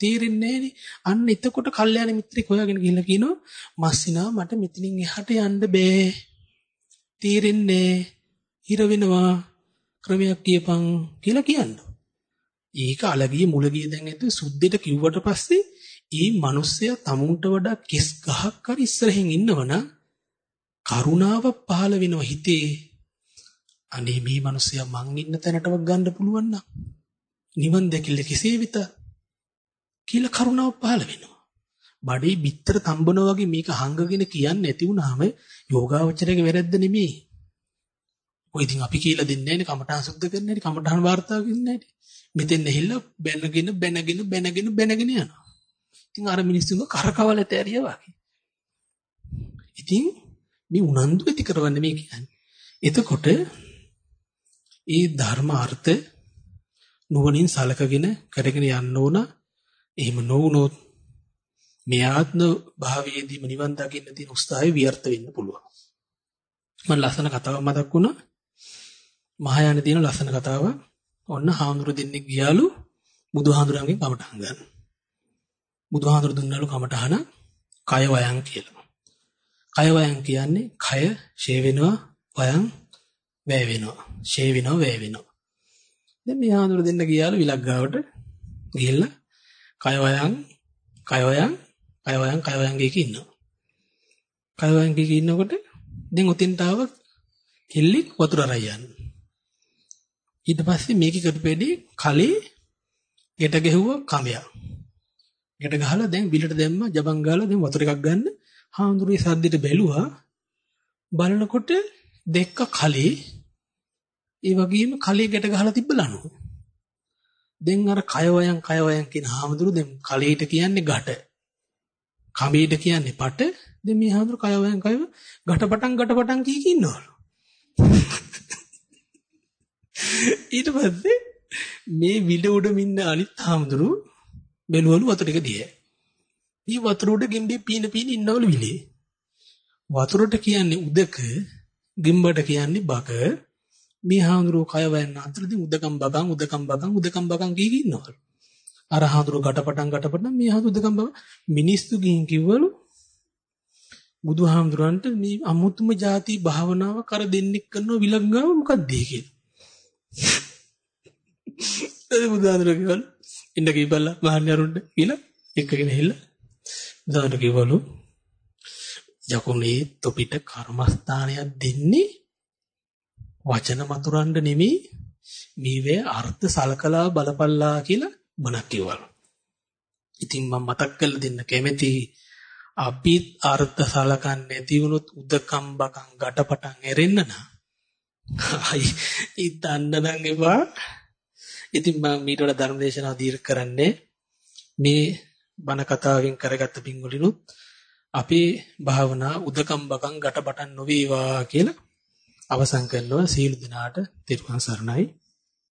තේරෙන්නේ නැහනේ. අන්න එතකොට කල්යාණ මිත්‍රෙක් හොයාගෙන ගිහිල්ලා කියනවා මස්සිනා මට මෙතනින් එහාට යන්න බෑ. තේරෙන්නේ හිර වෙනවා ක්‍රමයක් කියපන් කියලා කියනවා. ඒක අලගිය මුලගිය දැන් ඇද්ද සුද්ධෙට කිව්වට පස්සේ ඒ මිනිස්සයා තමුන්ට වඩා කෙස් ගහක් හරි ඉස්සරහින් ඉන්නවනම් කරුණාව පහළ වෙනවා හිතේ. අනේ මේ මිනිස්සයා මං ඉන්න තැනටවත් ගන්න පුළුවන් නම් නිවන් දැකිල්ල කෙසේ වෙත කියලා කරුණාව පහළ වෙනවා. බඩේ බිත්තර තම්බනවා වගේ මේක හංගගෙන කියන්නේ නැති වුනහම යෝගාවචරයේ වැරද්ද නෙමෙයි. ඔය ඉතින් අපි කියලා දෙන්නේ නැහැ නේ කමඨාන් සුද්ධ කරන්නේ නැහැ කමඨාන් වාර්තා කරන්නේ නැහැ. මෙතෙන් ඇහිල්ලා බැනගෙන බැනගෙන බැනගෙන බැනගෙන යනවා. ඉතින් අර මිනිස්සුන්ව කරකවලට ඇරියා වගේ. ඉතින් මේ උනන්දු ඇති කරවන්නේ මේ කියන්නේ. එතකොට ඒ ධර්ම අර්ථ නුවණින් සලකගෙන කරගෙන යන්න ඕන. එහෙම නොවුනොත් මේ ආත්ම භාවයේදීම නිවන් දකින්න තියෙන උත්සාහය ව්‍යර්ථ වෙන්න පුළුවන්. මම ලස්සන කතාවක් මතක් වුණා. මහායානේ තියෙන ලස්සන කතාවක්. ඔන්න හාමුදුරු දෙන්නෙක් ගියාලු බුදුහාමුදුරන්ගෙන් කමටහන් ගන්න. බුදුහාමුදුරු දුන්නලු කමටහන කය වයන් කියලා. කය වයන් කියන්නේ කය ෂේ වෙනවා වයන් වැය වෙනවා. ෂේ වෙනවා වැය වෙනවා. දැන් මේ හාමුදුරු දෙන්න ගියාලු විලග්ගාවට ගිහිල්ලා කය වයන් කය වයන් කය වයන් කය වයන් ගේක ඉන්නවා. කය වයන් ගේක ඉන්නකොට දැන් උතින්ට ආව කෙල්ලෙක් වතුර අරන් ඊට පස්සේ මේක කරපෙදී කලේ ගෙට ගැහුවා කඹයක්. ගෙට ගහලා දැන් බිලට දැම්මා ජබන් ගාලා දැන් වතුර එකක් ගන්න හාමුදුරුවෝ සද්දෙට බැලුවා බලනකොට දෙක්ක කලේ ඒ වගේම කලේ ගැට ගහලා තිබ්බ ලනු. දැන් අර කය වයන් කය වයන් කියන හාමුදුරුවෝ දැන් කලේට කියන්නේ ගැට. කඹේට කියන්නේ පට. දැන් මේ හාමුදුරුවෝ කය වයන් කය ගැටපටන් ගැටපටන් කී කී ඉන්නවලු. <laughs> ඊට පස්සේ මේ විල උඩම ඉන්න අනිත් හාමුදුරු බැලුවලු වතුර ටික දිහා. මේ වතුර උඩ ගෙම්බේ පීන පීන ඉන්නවලු විලේ. වතුරට කියන්නේ උදක, ගෙම්බට කියන්නේ බක. මේ හාමුදුරු කය වයන්න අතරදී උදකම් බගන් උදකම් බගන් උදකම් බගන් කී කී ඉන්නවලු. අර හාමුදුරු ගැටපටන් ගැටපටන් මේ හාමුදුරු උදකම් බගන් මිනිස්සු ගිහින් කිව්වලු බුදුහාමුදුරන්ට මේ අමුතුම ಜಾති භාවනාව කර දෙන්නෙක් කරනවා විලංගාව මොකක්ද කියලා. ඒ බුදුහාමර කිව්වලු ඉන්න කීපල්ලා මහන්නරුන්ට කියලා එක්කගෙන හිල්ල බුදුහාමර කිව්වලු යකුනේ තොපිට කර්මස්ථානයක් දෙන්නේ වචන මතුරන්න නෙමෙයි මේවේ අර්ථ සලකලා බලපල්ලා කියලා බණක් කිව්වලු. ඉතින් මම මතක් කරලා දෙන්න කැමැති අපිත් අර්ථ සලකන්නේ නැති වුණොත් උදකම් බකම් ගැටපටන් ඇරෙන්න නම් අයි ඉතන්න නම් එපා. ඉතින් මම මීට වඩා ධර්ම දේශනාව දීර්ඝ කරන්නේ මේ බණ කතාවෙන් කරගත්ත පින්වලිනුත් අපේ භාවනා උදකම් බකම් ගැටබටන් නොවේවා කියලා අවසන් කරනවා. සීල දිනාට තිරුවන් සරණයි.